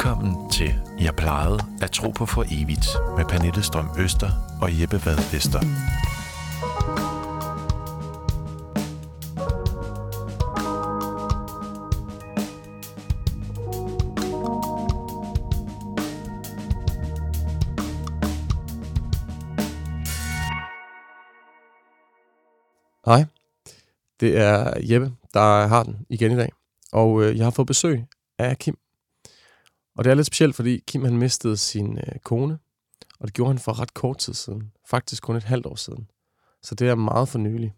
Velkommen til Jeg plejede at tro på for evigt med Pernille Strøm Øster og Jeppe Vad Vester. Hej, det er Jeppe, der har den igen i dag. Og øh, jeg har fået besøg af Kim. Og det er lidt specielt, fordi Kim han mistede sin øh, kone, og det gjorde han for ret kort tid siden. Faktisk kun et halvt år siden. Så det er meget for nylig.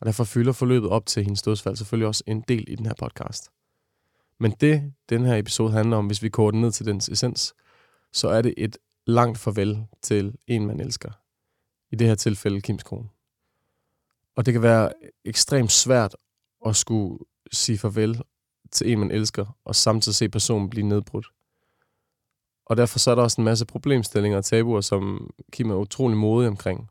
Og derfor fylder forløbet op til hendes dødsfald selvfølgelig også en del i den her podcast. Men det, den her episode handler om, hvis vi går den ned til dens essens, så er det et langt farvel til en, man elsker. I det her tilfælde Kims kone. Og det kan være ekstremt svært at skulle sige farvel til en, man elsker, og samtidig se personen blive nedbrudt. Og derfor så er der også en masse problemstillinger og tabuer, som Kim er utrolig modig omkring.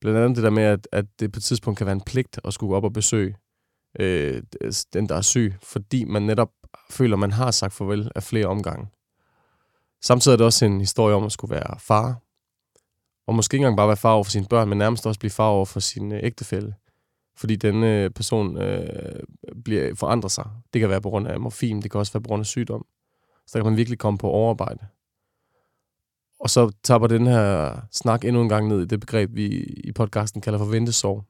Blandt andet det der med, at, at det på et tidspunkt kan være en pligt at skulle gå op og besøge øh, altså den, der er syg, fordi man netop føler, man har sagt farvel af flere omgange. Samtidig er det også en historie om at skulle være far, og måske ikke engang bare være far over for sine børn, men nærmest også blive far over for sin øh, ægtefælle. Fordi denne øh, person øh, bliver forandrer sig. Det kan være på grund af morfin, det kan også være på grund af sygdom. Så der kan man virkelig komme på overarbejde. Og så tapper den her snak endnu en gang ned i det begreb, vi i podcasten kalder for ventesorg.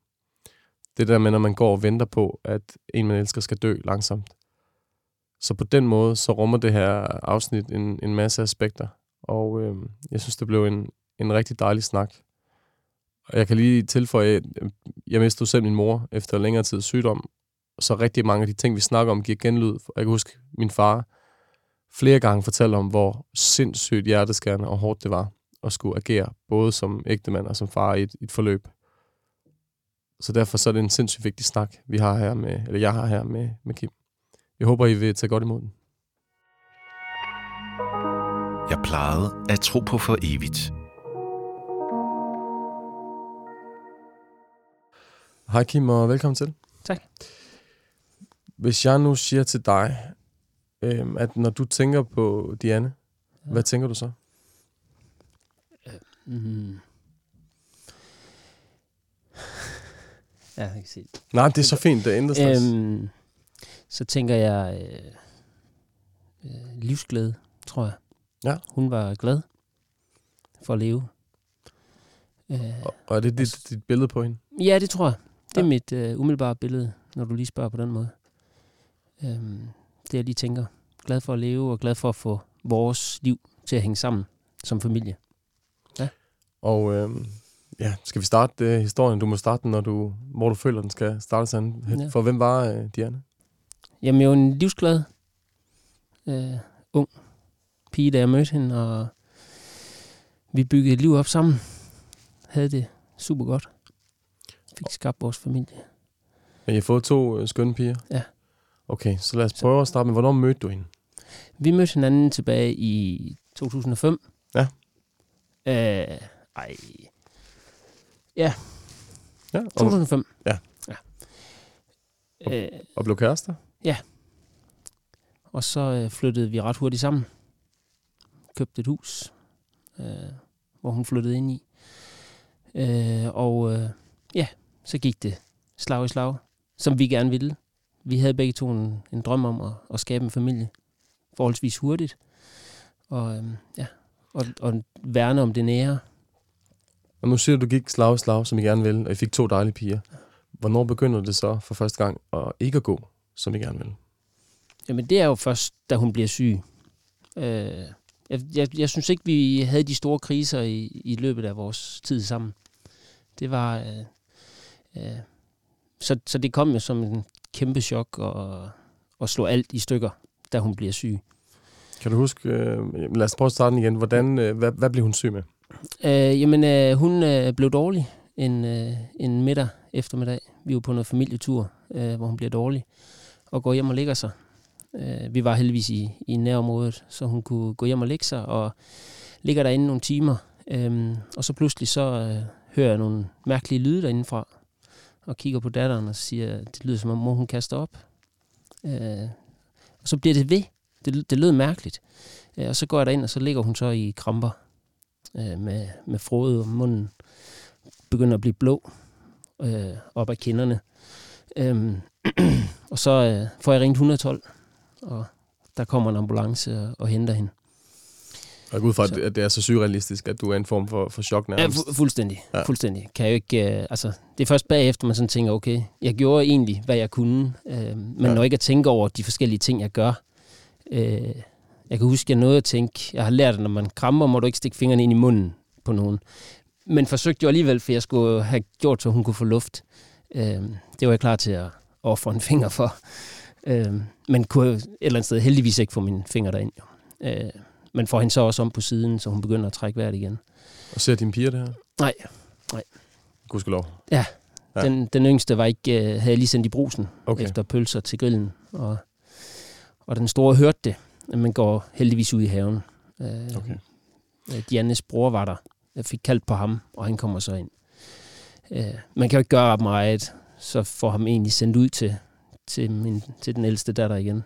Det der med, når man går og venter på, at en, man elsker, skal dø langsomt. Så på den måde, så rummer det her afsnit en, en masse aspekter. Og øh, jeg synes, det blev en, en rigtig dejlig snak. Og jeg kan lige tilføje, at jeg mistede selv min mor efter længere tid sygdom, så rigtig mange af de ting, vi snakker om, giver genlyd. Jeg kan huske, min far flere gange fortalte om, hvor sindssygt hjerteskærende og hårdt det var at skulle agere, både som ægtemand og som far i et, et forløb. Så derfor så er det en sindssygt vigtig snak, vi har her med, eller jeg har her med, med Kim. Jeg håber, I vil tage godt imod den. Jeg plejede at tro på for evigt. Hej Kim, og velkommen til. Tak. Hvis jeg nu siger til dig, øhm, at når du tænker på Diane, ja. hvad tænker du så? Mm. Ja, jeg kan se det. Nej, det er så fint, det ændrer sig. Øhm, så tænker jeg øh, øh, livsglæde, tror jeg. Ja. Hun var glad for at leve. Øh, Og, og er det dit, dit billede på hende? ja, det tror jeg. Det er Ja. mit øh, umiddelbare billede, når du lige spørger på den måde. Øhm, det jeg lige tænker. Glad for at leve, og glad for at få vores liv til at hænge sammen som familie. Og øhm, ja, skal vi starte øh, historien? Du må starte den, når du, hvor du føler, den skal starte sådan. Ja. For hvem var øh, Diane? Jamen, jeg var en livsglad, øh, ung pige, da jeg mødte hende, og vi byggede et liv op sammen. Havde det super godt. Fik skabt vores familie. Ja, I har fået to øh, skønne piger? Ja. Okay, så lad os prøve at starte med, hvornår mødte du hende? Vi mødte hinanden tilbage i 2005. Ja. Øh, ej. Ja, og, 2005. Ja. ja. Øh, og blev kærester? og så øh, flyttede vi ret hurtigt sammen. Købte et hus, øh, hvor hun flyttede ind i. Øh, og øh, ja, så gik det slag i slag, som vi gerne ville. Vi havde begge to en, en drøm om at, at skabe en familie forholdsvis hurtigt. Og, øh, ja, og, og værne om det nære. Og nu siger du, du gik slag i slag, som I gerne ville, og I fik to dejlige piger. Hvornår begynder det så for første gang at ikke at gå, som I gerne vil? Jamen, det er jo først, da hun bliver syg. Øh, jeg, jeg, jeg synes ikke, vi havde de store kriser i, i løbet af vores tid sammen. Det var... Øh, øh, så, så det kom jo som en kæmpe chok og, og slå alt i stykker, da hun bliver syg. Kan du huske, øh, lad os prøve at starte igen. Hvordan, øh, hvad, hvad blev hun syg med? Øh, jamen, øh, hun øh, blev dårlig en, øh, en middag eftermiddag. Vi var på noget familietur, øh, hvor hun bliver dårlig og går hjem og lægger sig. Øh, vi var heldigvis i, i nærområdet, så hun kunne gå hjem og lægge sig, og ligger derinde nogle timer. Øh, og så pludselig så øh, hører jeg nogle mærkelige lyde derindefra, og kigger på datteren og siger, det lyder som om mor hun kaster op. Øh, og så bliver det ved. Det, det lød mærkeligt. Øh, og så går jeg derind, og så ligger hun så i kramper øh, med, med frode om munden. Begynder at blive blå øh, op ad kinderne. Øh, og så øh, får jeg ringet 112, og der kommer en ambulance og, og henter hende. Jeg går ud fra, at det er så surrealistisk, at du er en form for, for chok nærmest. Ja, fu- fuldstændig. Ja. Fuldstændig. Kan jeg jo ikke, øh, altså, det er først bagefter, man sådan tænker, okay, jeg gjorde egentlig, hvad jeg kunne, øh, men ja. når ikke at tænke over de forskellige ting, jeg gør. Øh, jeg kan huske, jeg nåede at tænke, jeg har lært, at når man krammer, må du ikke stikke fingrene ind i munden på nogen. Men forsøgte jo alligevel, for jeg skulle have gjort, så hun kunne få luft. Øh, det var jeg klar til at ofre en finger for. Øh, men kunne et eller andet sted heldigvis ikke få mine fingre derind. Jo. Øh, men får hende så også om på siden, så hun begynder at trække vejret igen. Og ser dine piger det her? Nej, nej. Gudskelov. Ja, ja. Den, den yngste var ikke, uh, havde lige sendt i brusen okay. efter pølser til grillen. Og, og den store hørte det, men går heldigvis ud i haven. Uh, okay. Dianes bror var der. Jeg fik kaldt på ham, og han kommer så ind. Uh, man kan jo ikke gøre meget, så får ham egentlig sendt ud til, til, min, til den ældste datter igen.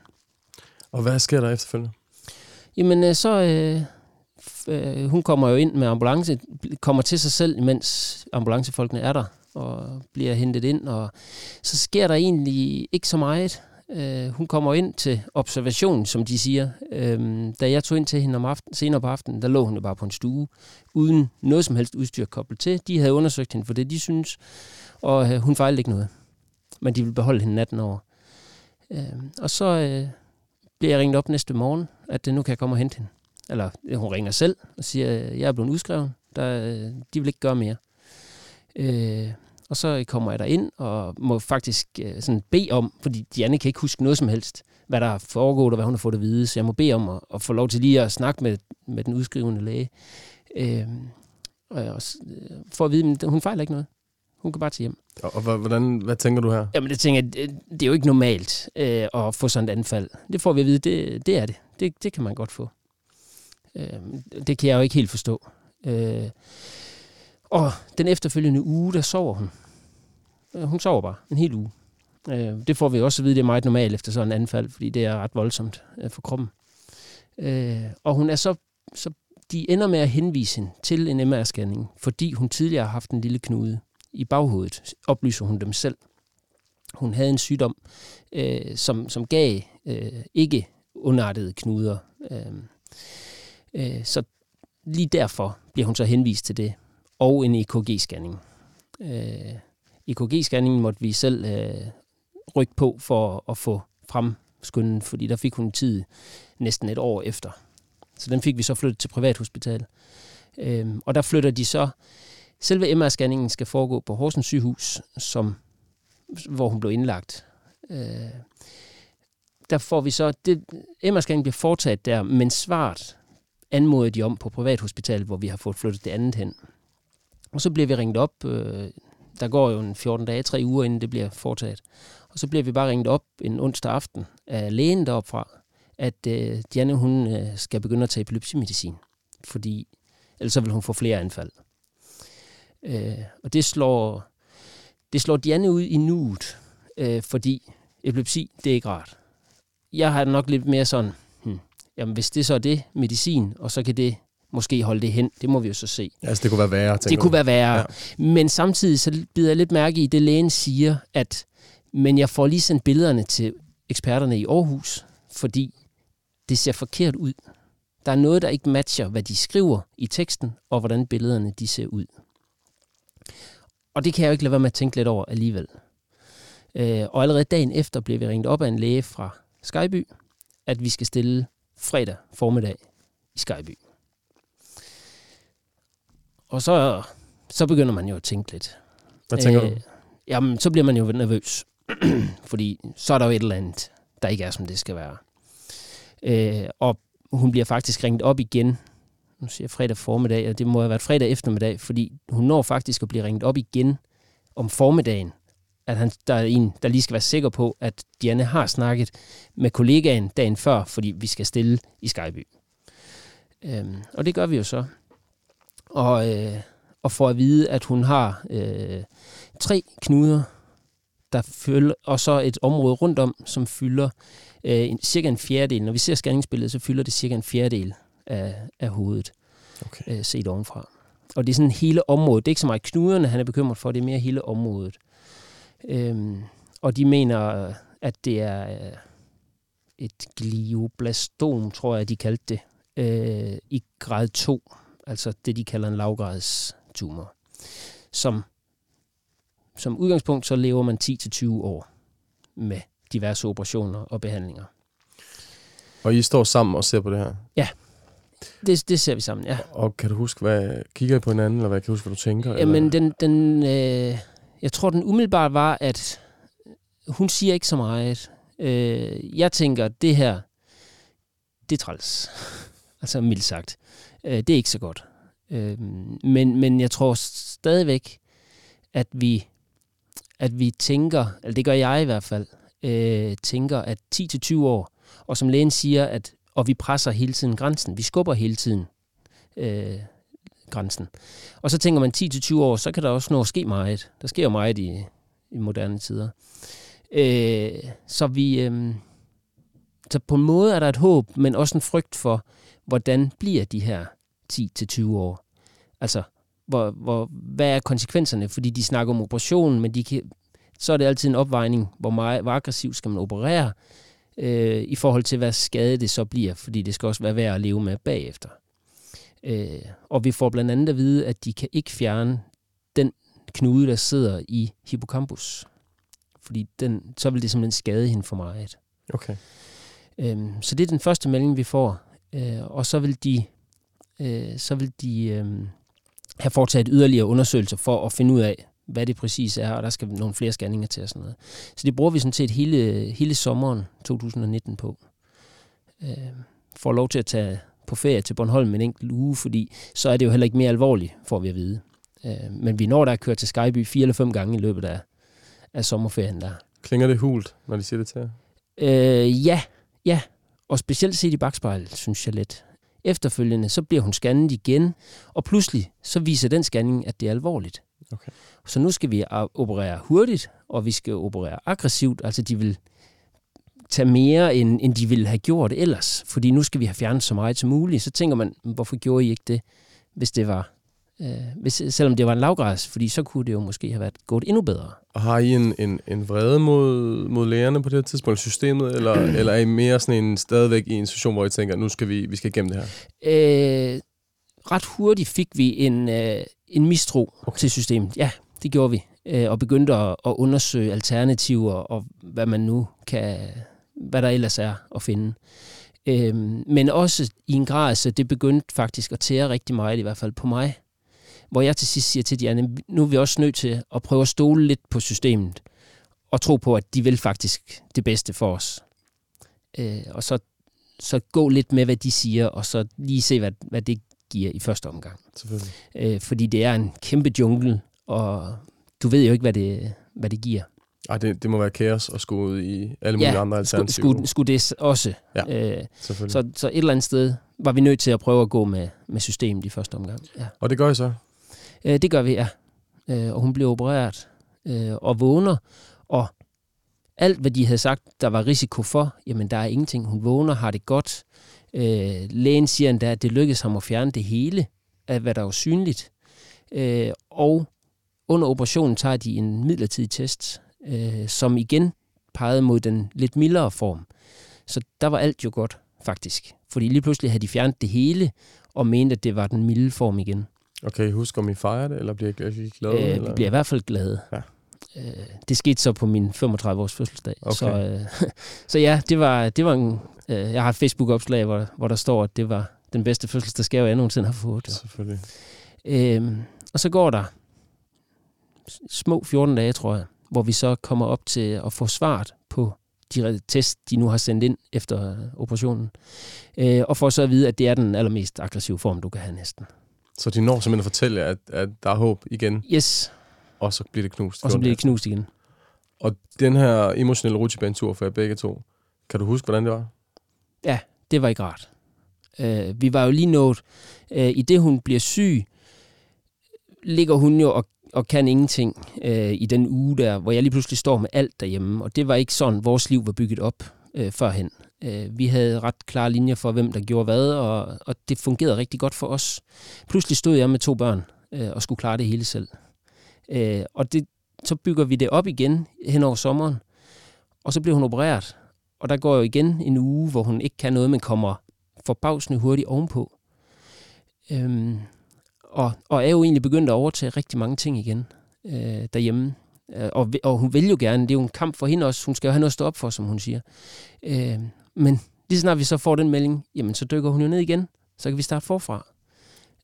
Og hvad sker der efterfølgende? Jamen, øh, så... Øh, øh, hun kommer jo ind med ambulance, kommer til sig selv, mens ambulancefolkene er der, og bliver hentet ind, og så sker der egentlig ikke så meget. Øh, hun kommer ind til observation, som de siger. Øh, da jeg tog ind til hende om aften, senere på aftenen, der lå hun jo bare på en stue, uden noget som helst udstyr koblet til. De havde undersøgt hende for det, de synes, og øh, hun fejlede ikke noget. Men de ville beholde hende natten over. Øh, og så... Øh, bliver jeg ringet op næste morgen, at nu kan jeg komme og hente hende. Eller øh, hun ringer selv og siger, at jeg er blevet udskrevet. Der, øh, de vil ikke gøre mere. Øh, og så kommer jeg der ind og må faktisk øh, sådan bede om, fordi Diane kan ikke huske noget som helst, hvad der er foregået og hvad hun har fået at vide, så jeg må bede om at, at få lov til lige at snakke med, med den udskrivende læge. Øh, og, øh, for at vide, at hun fejler ikke noget. Hun kan bare til hjem. Og hvordan, hvad tænker du her? Jamen, det tænker jeg, det er jo ikke normalt øh, at få sådan et anfald. Det får vi at vide, det, det er det. det. Det kan man godt få. Øh, det kan jeg jo ikke helt forstå. Øh, og den efterfølgende uge, der sover hun. Øh, hun sover bare en hel uge. Øh, det får vi også at vide, det er meget normalt efter sådan en anfald, fordi det er ret voldsomt øh, for kroppen. Øh, og hun er så, så de ender med at henvise hende til en MR-scanning, fordi hun tidligere har haft en lille knude i baghovedet, oplyser hun dem selv. Hun havde en sygdom, øh, som, som gav øh, ikke underartede knuder. Øh, øh, så lige derfor bliver hun så henvist til det. Og en EKG-scanning. Øh, EKG-scanningen måtte vi selv øh, rykke på for at få fremskyndet, fordi der fik hun tid næsten et år efter. Så den fik vi så flyttet til privathospital. Øh, og der flytter de så Selve MR-scanningen skal foregå på Horsens sygehus, som, hvor hun blev indlagt. Øh, der får vi så, det, MR-scanningen bliver foretaget der, men svaret anmoder de om på privathospitalet, hvor vi har fået flyttet det andet hen. Og så bliver vi ringet op, øh, der går jo en 14 dage, 3 uger inden det bliver foretaget. Og så bliver vi bare ringet op en onsdag aften af lægen deroppe fra, at øh, Diane hun øh, skal begynde at tage epilepsimedicin, fordi ellers så vil hun få flere anfald. Øh, og det slår, det slår Diane ud i nuet, øh, fordi epilepsi, det er ikke rart. Jeg har nok lidt mere sådan, hmm, jamen hvis det så er det, medicin, og så kan det måske holde det hen, det må vi jo så se. Altså det kunne være værre, Det kunne være værre. Ja. Men samtidig så bider jeg lidt mærke i det, lægen siger, at men jeg får lige sendt billederne til eksperterne i Aarhus, fordi det ser forkert ud. Der er noget, der ikke matcher, hvad de skriver i teksten, og hvordan billederne de ser ud. Og det kan jeg jo ikke lade være med at tænke lidt over alligevel. Øh, og allerede dagen efter blev vi ringet op af en læge fra Skyby, at vi skal stille fredag formiddag i Skyby. Og så, så begynder man jo at tænke lidt. Hvad tænker øh, du? Jamen, så bliver man jo nervøs. fordi så er der jo et eller andet, der ikke er, som det skal være. Øh, og hun bliver faktisk ringet op igen nu siger jeg fredag formiddag, og det må have været fredag eftermiddag, fordi hun når faktisk at blive ringet op igen om formiddagen, at han, der er en, der lige skal være sikker på, at Diane har snakket med kollegaen dagen før, fordi vi skal stille i Skyby. Øhm, og det gør vi jo så. Og, øh, og får at vide, at hun har øh, tre knuder, der følger, og så et område rundt om, som fylder øh, en, cirka en fjerdedel. Når vi ser scanningsbilledet, så fylder det cirka en fjerdedel af, af hovedet, Okay. øh, set ovenfra. Og det er sådan hele området. Det er ikke så meget knuderne, han er bekymret for, det er mere hele området. Øhm, og de mener, at det er øh, et glioblastom, tror jeg, de kaldte det, øh, i grad 2, altså det, de kalder en lavgradstumor, som som udgangspunkt så lever man 10-20 år med diverse operationer og behandlinger. Og I står sammen og ser på det her. Det, det ser vi sammen, ja. Og kan du huske, hvad kigger I på hinanden, eller hvad kan du huske, hvad du tænker? Jamen, eller? den, den, øh, jeg tror, den umiddelbart var, at hun siger ikke så meget. Øh, jeg tænker, det her, det er træls. altså mildt sagt. Øh, det er ikke så godt. Øh, men, men jeg tror stadigvæk, at vi, at vi tænker, eller det gør jeg i hvert fald, øh, tænker, at 10-20 år, og som lægen siger, at og vi presser hele tiden grænsen. Vi skubber hele tiden øh, grænsen. Og så tænker man 10-20 år, så kan der også nå at ske meget. Der sker jo meget i, i moderne tider. Øh, så vi... Øh, så på en måde er der et håb, men også en frygt for, hvordan bliver de her 10-20 år? Altså, hvor, hvor, hvad er konsekvenserne? Fordi de snakker om operationen, men de kan, så er det altid en opvejning, hvor, meget, hvor aggressivt skal man operere, øh, i forhold til, hvad skade det så bliver, fordi det skal også være værd at leve med bagefter. Øh, og vi får blandt andet at vide, at de kan ikke fjerne den knude, der sidder i hippocampus. Fordi den, så vil det simpelthen skade hende for meget. Okay. Øhm, så det er den første melding, vi får. Øh, og så vil de, øh, så vil de øh, have foretaget yderligere undersøgelser for at finde ud af, hvad det præcis er, og der skal nogle flere scanninger til og sådan noget. Så det bruger vi sådan set hele, hele sommeren 2019 på. Øh, får lov til at tage på ferie til Bornholm en enkelt uge, fordi så er det jo heller ikke mere alvorligt, får vi at vide. Øh, men vi når der at køre til Skyby fire eller fem gange i løbet af, af sommerferien der. Klinger det hult, når de siger det til jer? Øh, ja, ja. Og specielt set i bagspejlet, synes jeg lidt. Efterfølgende, så bliver hun scannet igen, og pludselig så viser den scanning, at det er alvorligt. Okay. Så nu skal vi operere hurtigt, og vi skal operere aggressivt. Altså de vil tage mere, end, end de ville have gjort ellers. Fordi nu skal vi have fjernet så meget som muligt. Så tænker man, hvorfor gjorde I ikke det, hvis det var... Øh, hvis, selvom det var en lavgrads, fordi så kunne det jo måske have været gået endnu bedre. Og har I en, en, en vrede mod, mod lærerne på det her tidspunkt, systemet, eller, eller er I mere sådan en, stadigvæk i en situation, hvor I tænker, nu skal vi, vi skal igennem det her? Øh, ret hurtigt fik vi en, øh, en mistro okay. til systemet. Ja, det gjorde vi. Øh, og begyndte at, at undersøge alternativer, og hvad man nu kan, hvad der ellers er at finde. Øh, men også i en grad, så det begyndte faktisk at tære rigtig meget, i hvert fald på mig. Hvor jeg til sidst siger til Diana, nu er vi også nødt til at prøve at stole lidt på systemet, og tro på, at de vil faktisk det bedste for os. Øh, og så, så gå lidt med, hvad de siger, og så lige se, hvad, hvad det giver i første omgang. Selvfølgelig. Øh, fordi det er en kæmpe jungle, og du ved jo ikke, hvad det, hvad det giver. Ej, det, det må være kaos at skulle ud i alle mulige Ja, andre alternativer. skulle, skulle det også. Ja. Øh, så, så et eller andet sted var vi nødt til at prøve at gå med, med systemet i første omgang. Ja. Og det gør I så? Øh, det gør vi, ja. Øh, og hun blev opereret øh, og vågner, og alt, hvad de havde sagt, der var risiko for, jamen der er ingenting. Hun vågner, har det godt. Øh, lægen siger endda, at det lykkedes ham at fjerne det hele af, hvad der var synligt. Øh, og under operationen tager de en midlertidig test, øh, som igen pegede mod den lidt mildere form. Så der var alt jo godt, faktisk. Fordi lige pludselig havde de fjernet det hele, og mente, at det var den milde form igen. Okay, husk om I fejrer det, eller bliver I, I glade? Øh, eller? vi bliver i hvert fald glade. Ja. Øh, det skete så på min 35-års fødselsdag. Okay. Så, øh, så ja, det var, det var en, øh, jeg har et Facebook-opslag, hvor, hvor der står, at det var den bedste fødselsdagsgave, jeg nogensinde har fået. Jo. Selvfølgelig. Øhm, og så går der små 14 dage, tror jeg, hvor vi så kommer op til at få svaret på de test, de nu har sendt ind efter operationen. Øh, og får så at vide, at det er den allermest aggressive form, du kan have næsten. Så de når simpelthen at fortælle at, at der er håb igen, Yes, og så bliver det knust. og så bliver det knust igen. Og den her emotionelle rutsjebanetur for jer begge to, kan du huske, hvordan det var? Ja, det var ikke rart. Øh, vi var jo lige nået, øh, i det hun bliver syg, ligger hun jo og, og kan ingenting øh, i den uge der, hvor jeg lige pludselig står med alt derhjemme. Og det var ikke sådan, vores liv var bygget op øh, førhen. Øh, vi havde ret klare linjer for, hvem der gjorde hvad, og, og det fungerede rigtig godt for os. Pludselig stod jeg med to børn øh, og skulle klare det hele selv. Øh, og det, så bygger vi det op igen hen over sommeren, og så bliver hun opereret. Og der går jo igen en uge, hvor hun ikke kan noget, men kommer forbavsende hurtigt ovenpå. Øhm, og, og er jo egentlig begyndt at overtage rigtig mange ting igen øh, derhjemme. Øh, og, og hun vil jo gerne, det er jo en kamp for hende også, hun skal jo have noget at stå op for, som hun siger. Øh, men lige snart vi så får den melding, jamen så dykker hun jo ned igen, så kan vi starte forfra.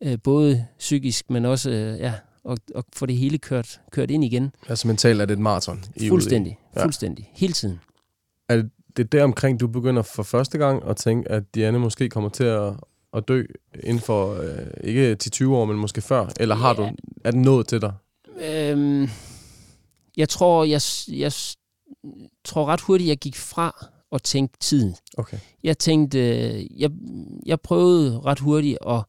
Øh, både psykisk, men også øh, ja, og, og få det hele kørt, kørt ind igen. Altså mentalt er det et maraton? Fuldstændig, ja. fuldstændig, hele tiden. Er det, det er der omkring, du begynder for første gang at tænke, at Diane måske kommer til at, at dø inden for, øh, ikke 10-20 år, men måske før? Eller har ja. du, er det nået til dig? Øhm, jeg tror, jeg, jeg tror ret hurtigt, jeg gik fra at tænke tiden. Okay. Jeg tænkte, jeg, jeg prøvede ret hurtigt at,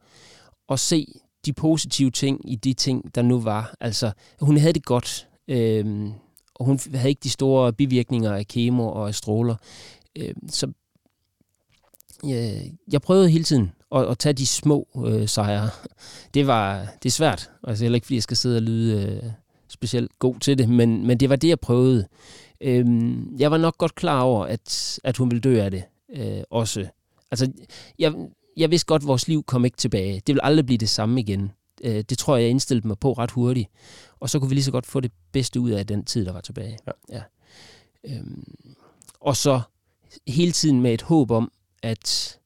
at se de positive ting i de ting, der nu var. Altså, hun havde det godt, øh, og hun havde ikke de store bivirkninger af kemo og af stråler. Øh, så øh, jeg prøvede hele tiden at, at tage de små øh, sejre. Det var det er svært, altså heller ikke fordi jeg skal sidde og lyde øh, specielt god til det, men, men det var det, jeg prøvede. Øh, jeg var nok godt klar over, at, at hun ville dø af det øh, også. Altså, jeg, jeg vidste godt, at vores liv kom ikke tilbage. Det vil aldrig blive det samme igen. Øh, det tror jeg, jeg indstillede mig på ret hurtigt. Og så kunne vi lige så godt få det bedste ud af den tid, der var tilbage. Ja. Ja. Øhm, og så hele tiden med et håb om, at,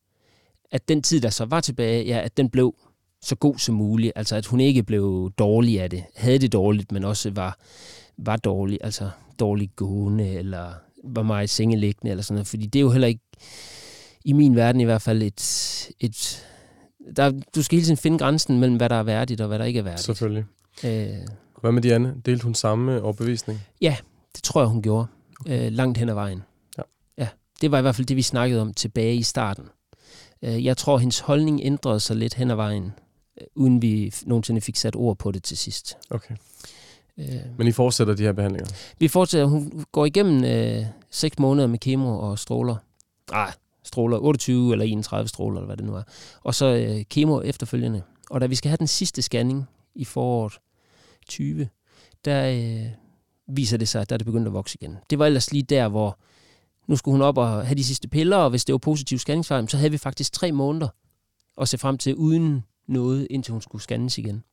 at den tid, der så var tilbage, ja, at den blev så god som muligt. Altså, at hun ikke blev dårlig af det. Havde det dårligt, men også var, var dårlig. Altså, dårligt gående, eller var meget sengeliggende, eller sådan noget. Fordi det er jo heller ikke i min verden i hvert fald et... et der, du skal hele tiden finde grænsen mellem, hvad der er værdigt og hvad der ikke er værdigt. Selvfølgelig. Øh, hvad med Diane? Delte hun samme overbevisning? Ja, det tror jeg, hun gjorde. Okay. Øh, langt hen ad vejen. Ja. ja. Det var i hvert fald det, vi snakkede om tilbage i starten. Øh, jeg tror, hendes holdning ændrede sig lidt hen ad vejen, øh, uden vi nogensinde fik sat ord på det til sidst. Okay. Øh, Men I fortsætter de her behandlinger? Vi fortsætter. Hun går igennem øh, seks måneder med kemo og stråler. Nej, stråler, 28 eller 31 stråler, eller hvad det nu er. Og så øh, kemo efterfølgende. Og da vi skal have den sidste scanning i foråret 20, der øh, viser det sig, at der er det begyndt at vokse igen. Det var ellers lige der, hvor nu skulle hun op og have de sidste piller, og hvis det var positiv scanningsfejl, så havde vi faktisk tre måneder at se frem til uden noget, indtil hun skulle scannes igen.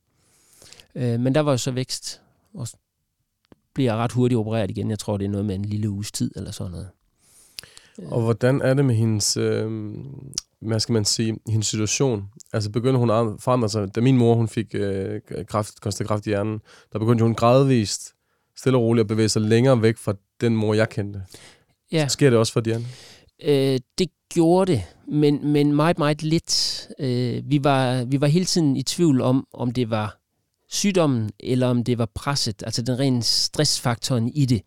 Øh, men der var jo så vækst, og bliver ret hurtigt opereret igen. Jeg tror, det er noget med en lille uges tid eller sådan noget. Og hvordan er det med hendes, øh, hvad skal man sige, hendes situation? Altså begynder hun at forandre sig? Da min mor hun fik øh, kraft, konstant kraft i hjernen, der begyndte hun gradvist, stille og roligt at bevæge sig længere væk fra den mor, jeg kendte. Ja. Så sker det også for Diane? Øh, det gjorde det, men, men meget, meget lidt. Øh, vi, var, vi var hele tiden i tvivl om, om det var sygdommen, eller om det var presset, altså den rene stressfaktoren i det.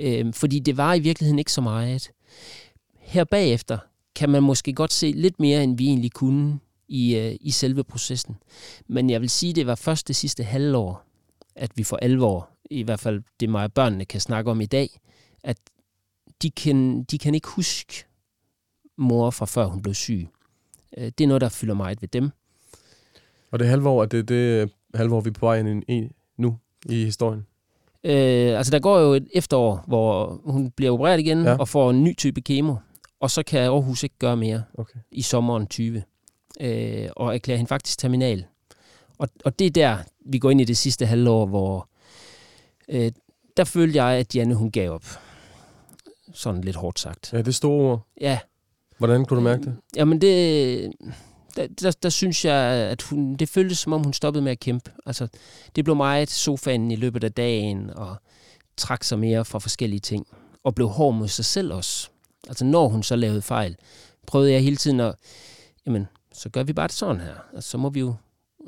Øh, fordi det var i virkeligheden ikke så meget. Her bagefter kan man måske godt se lidt mere, end vi egentlig kunne i, øh, i selve processen. Men jeg vil sige, at det var først det sidste halvår, at vi for alvor, i hvert fald det mig børnene kan snakke om i dag, at de kan, de kan ikke huske mor fra før hun blev syg. Øh, det er noget, der fylder meget ved dem. Og det halvår, er det det halvår, vi er på vej ind i nu i historien? Øh, altså, der går jo et efterår, hvor hun bliver opereret igen ja. og får en ny type kemo. Og så kan Aarhus ikke gøre mere okay. i sommeren 20. Øh, og erklærer hende faktisk terminal. Og, og det er der, vi går ind i det sidste halvår, hvor øh, der følte jeg, at Janne hun gav op. Sådan lidt hårdt sagt. Ja, det er store ord. Ja. Hvordan kunne du mærke det? Jamen det, der, der, der synes jeg, at hun, det føltes som om hun stoppede med at kæmpe. Altså, det blev meget sofaen i løbet af dagen, og trak sig mere fra forskellige ting. Og blev hård mod sig selv også. Altså når hun så lavede fejl, prøvede jeg hele tiden at, jamen, så gør vi bare det sådan her. Altså, så må vi jo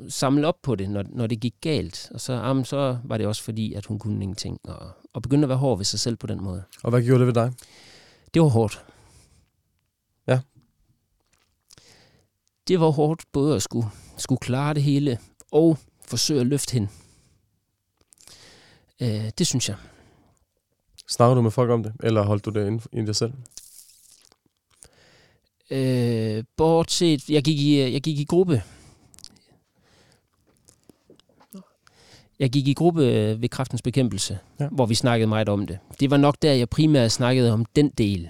samle op på det, når, når det gik galt. Og så, jamen, så var det også fordi, at hun kunne ingenting. Og, og begyndte at være hård ved sig selv på den måde. Og hvad gjorde det ved dig? Det var hårdt. Ja. Det var hårdt både at skulle, skulle klare det hele, og forsøge at løfte hende. Øh, det synes jeg. Snakker du med folk om det, eller holdt du det inden i dig selv? Øh, bortset, jeg gik, i, jeg gik i gruppe. Jeg gik i gruppe øh, ved kraftens bekæmpelse, Ja. hvor vi snakkede meget om det. Det var nok der, jeg primært snakkede om den del.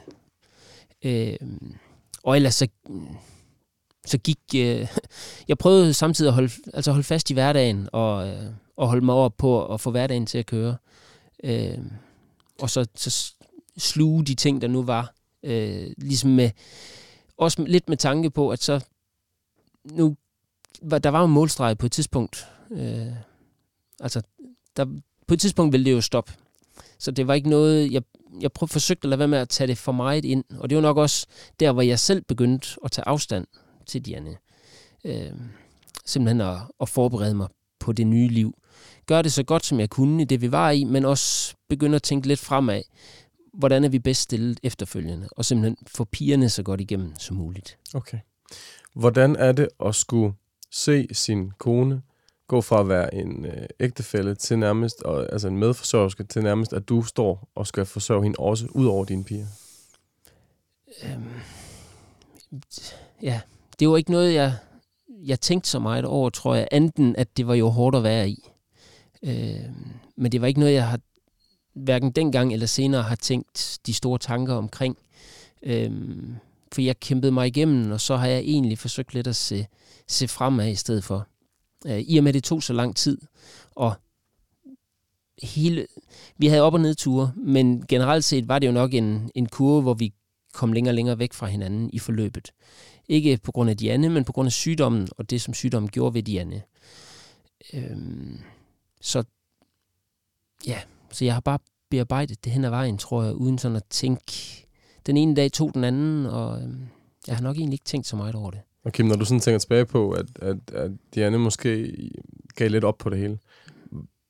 Øh, og ellers så, så gik... Øh, jeg prøvede samtidig at holde, altså holde fast i hverdagen og, øh, og holde mig op på at få hverdagen til at køre. Øh, og så, så sluge de ting, der nu var. Øh, ligesom med også lidt med tanke på, at så nu, var, der var jo en målstreg på et tidspunkt. Øh, altså, der, på et tidspunkt ville det jo stoppe. Så det var ikke noget, jeg, jeg prøv, forsøgte at lade være med at tage det for meget ind. Og det var nok også der, hvor jeg selv begyndte at tage afstand til Diane. Øh, simpelthen at, at forberede mig på det nye liv. Gør det så godt, som jeg kunne i det, vi var i, men også begynde at tænke lidt fremad hvordan er vi bedst stillet efterfølgende, og simpelthen få pigerne så godt igennem som muligt. Okay. Hvordan er det at skulle se sin kone gå fra at være en øh, ægtefælle til nærmest, og, altså en medforsørgerske, til nærmest, at du står og skal forsørge hende også, ud over dine piger? Øhm, ja, det var ikke noget, jeg, jeg tænkte så meget over, tror jeg, anden at det var jo hårdt at være i. Øhm, men det var ikke noget, jeg har hverken dengang eller senere har tænkt de store tanker omkring. Øhm, for jeg kæmpede mig igennem, og så har jeg egentlig forsøgt lidt at se, se fremad i stedet for. Øh, I og med, det tog så lang tid, og hele, vi havde op- og nedture, men generelt set var det jo nok en, en kurve, hvor vi kom længere og længere væk fra hinanden i forløbet. Ikke på grund af Diane, men på grund af sygdommen, og det, som sygdommen gjorde ved Diane. Øhm, så ja, så jeg har bare bearbejdet det hen ad vejen, tror jeg, uden sådan at tænke, den ene dag tog den anden, og øhm, jeg har nok egentlig ikke tænkt så meget over det. Og Kim, når du sådan tænker tilbage på, at, at, at Diane måske gav lidt op på det hele,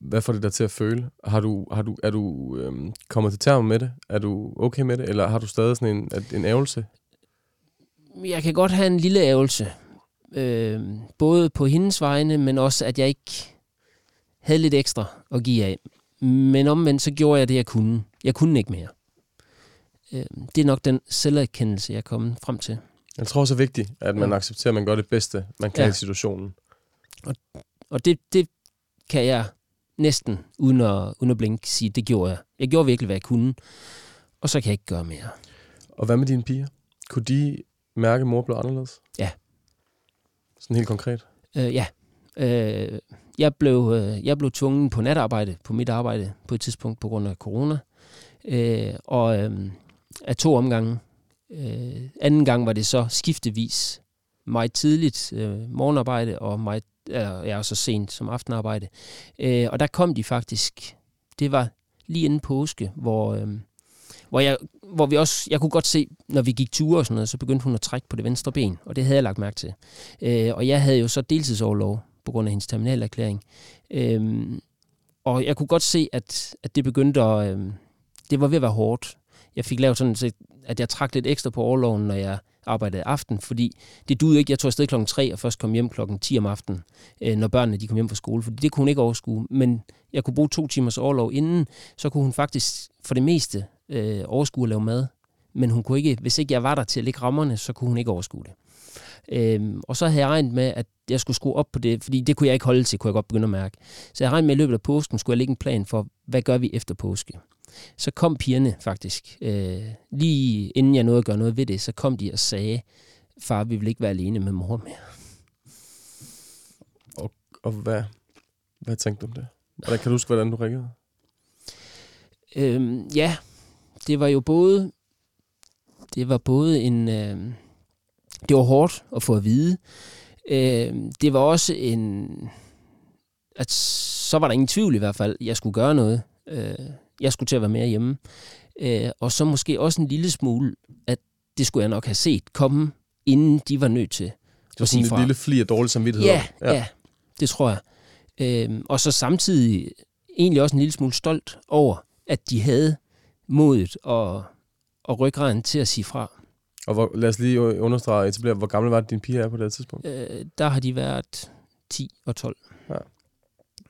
hvad får det dig til at føle? Har du, har du, er du øhm, kommet til term med det? Er du okay med det? Eller har du stadig sådan en, en ævelse? Jeg kan godt have en lille ævelse, øh, både på hendes vegne, men også, at jeg ikke havde lidt ekstra at give af. Men omvendt, så gjorde jeg det, jeg kunne. Jeg kunne ikke mere. Øh, det er nok den selverkendelse, jeg er kommet frem til. Jeg tror også, det er vigtigt, at man accepterer, at man gør det bedste, man kan Ja. i situationen. Og det, det kan jeg næsten, uden at, uden at blinke, sige, det gjorde jeg. Jeg gjorde virkelig, hvad jeg kunne, og så kan jeg ikke gøre mere. Og hvad med dine piger? Kunne de mærke, at mor blev anderledes? Ja. Sådan helt konkret? Øh, ja. Øh, jeg, blev, øh, jeg blev tvunget på natarbejde, på mit arbejde, på et tidspunkt på grund af corona. Øh, og øh, af to omgange. Øh, anden gang var det så skiftevis meget tidligt øh, morgenarbejde, og meget, øh, ja, så sent som aftenarbejde. Øh, og der kom de faktisk. Det var lige inden påske, hvor, øh, hvor, jeg, hvor vi også, jeg kunne godt se, når vi gik ture og sådan noget, så begyndte hun at trække på det venstre ben, og det havde jeg lagt mærke til. Øh, og jeg havde jo så deltidsoverlov på grund af hendes terminalerklæring. Øhm, og jeg kunne godt se, at, at det begyndte at... Øhm, det var ved at være hårdt. Jeg fik lavet sådan set, at jeg trak lidt ekstra på overloven, når jeg arbejdede aften, fordi det duede ikke. Jeg tog afsted klokken 3 og først kom hjem klokken 10 om aftenen, øh, når børnene de kom hjem fra skole, fordi det kunne hun ikke overskue. Men jeg kunne bruge to timers overlov inden, så kunne hun faktisk for det meste øh, overskue at lave mad. Men hun kunne ikke, hvis ikke jeg var der til at lægge rammerne, så kunne hun ikke overskue det. Øhm, og så havde jeg regnet med, at jeg skulle skrue op på det, fordi det kunne jeg ikke holde til, kunne jeg godt begynde at mærke. Så jeg regnede med, at i løbet af påsken skulle jeg lægge en plan for, hvad gør vi efter påske. Så kom pigerne faktisk. Øh, lige inden jeg nåede at gøre noget ved det, så kom de og sagde, far, vi vil ikke være alene med mor mere. Og hvad, hvad tænkte du om det? Hvordan kan du huske, hvordan du reagerede? Øhm, ja, det var jo både, det var både en, øh, det var hårdt at få at vide. Øh, det var også en, at så var der ingen tvivl i hvert fald, jeg skulle gøre noget. Øh, jeg skulle til at være mere hjemme. Øh, og så måske også en lille smule, at det skulle jeg nok have set komme, inden de var nødt til Det var at sådan sige en fra. lille fli af dårlig samvittighed. Ja, ja, ja, det tror jeg. Øhm, og så samtidig egentlig også en lille smule stolt over, at de havde modet og, og ryggraden til at sige fra. Og hvor, lad os lige understrege og etablere, hvor gamle var det, dine piger er på det tidspunkt? Øh, der har de været 10 og 12.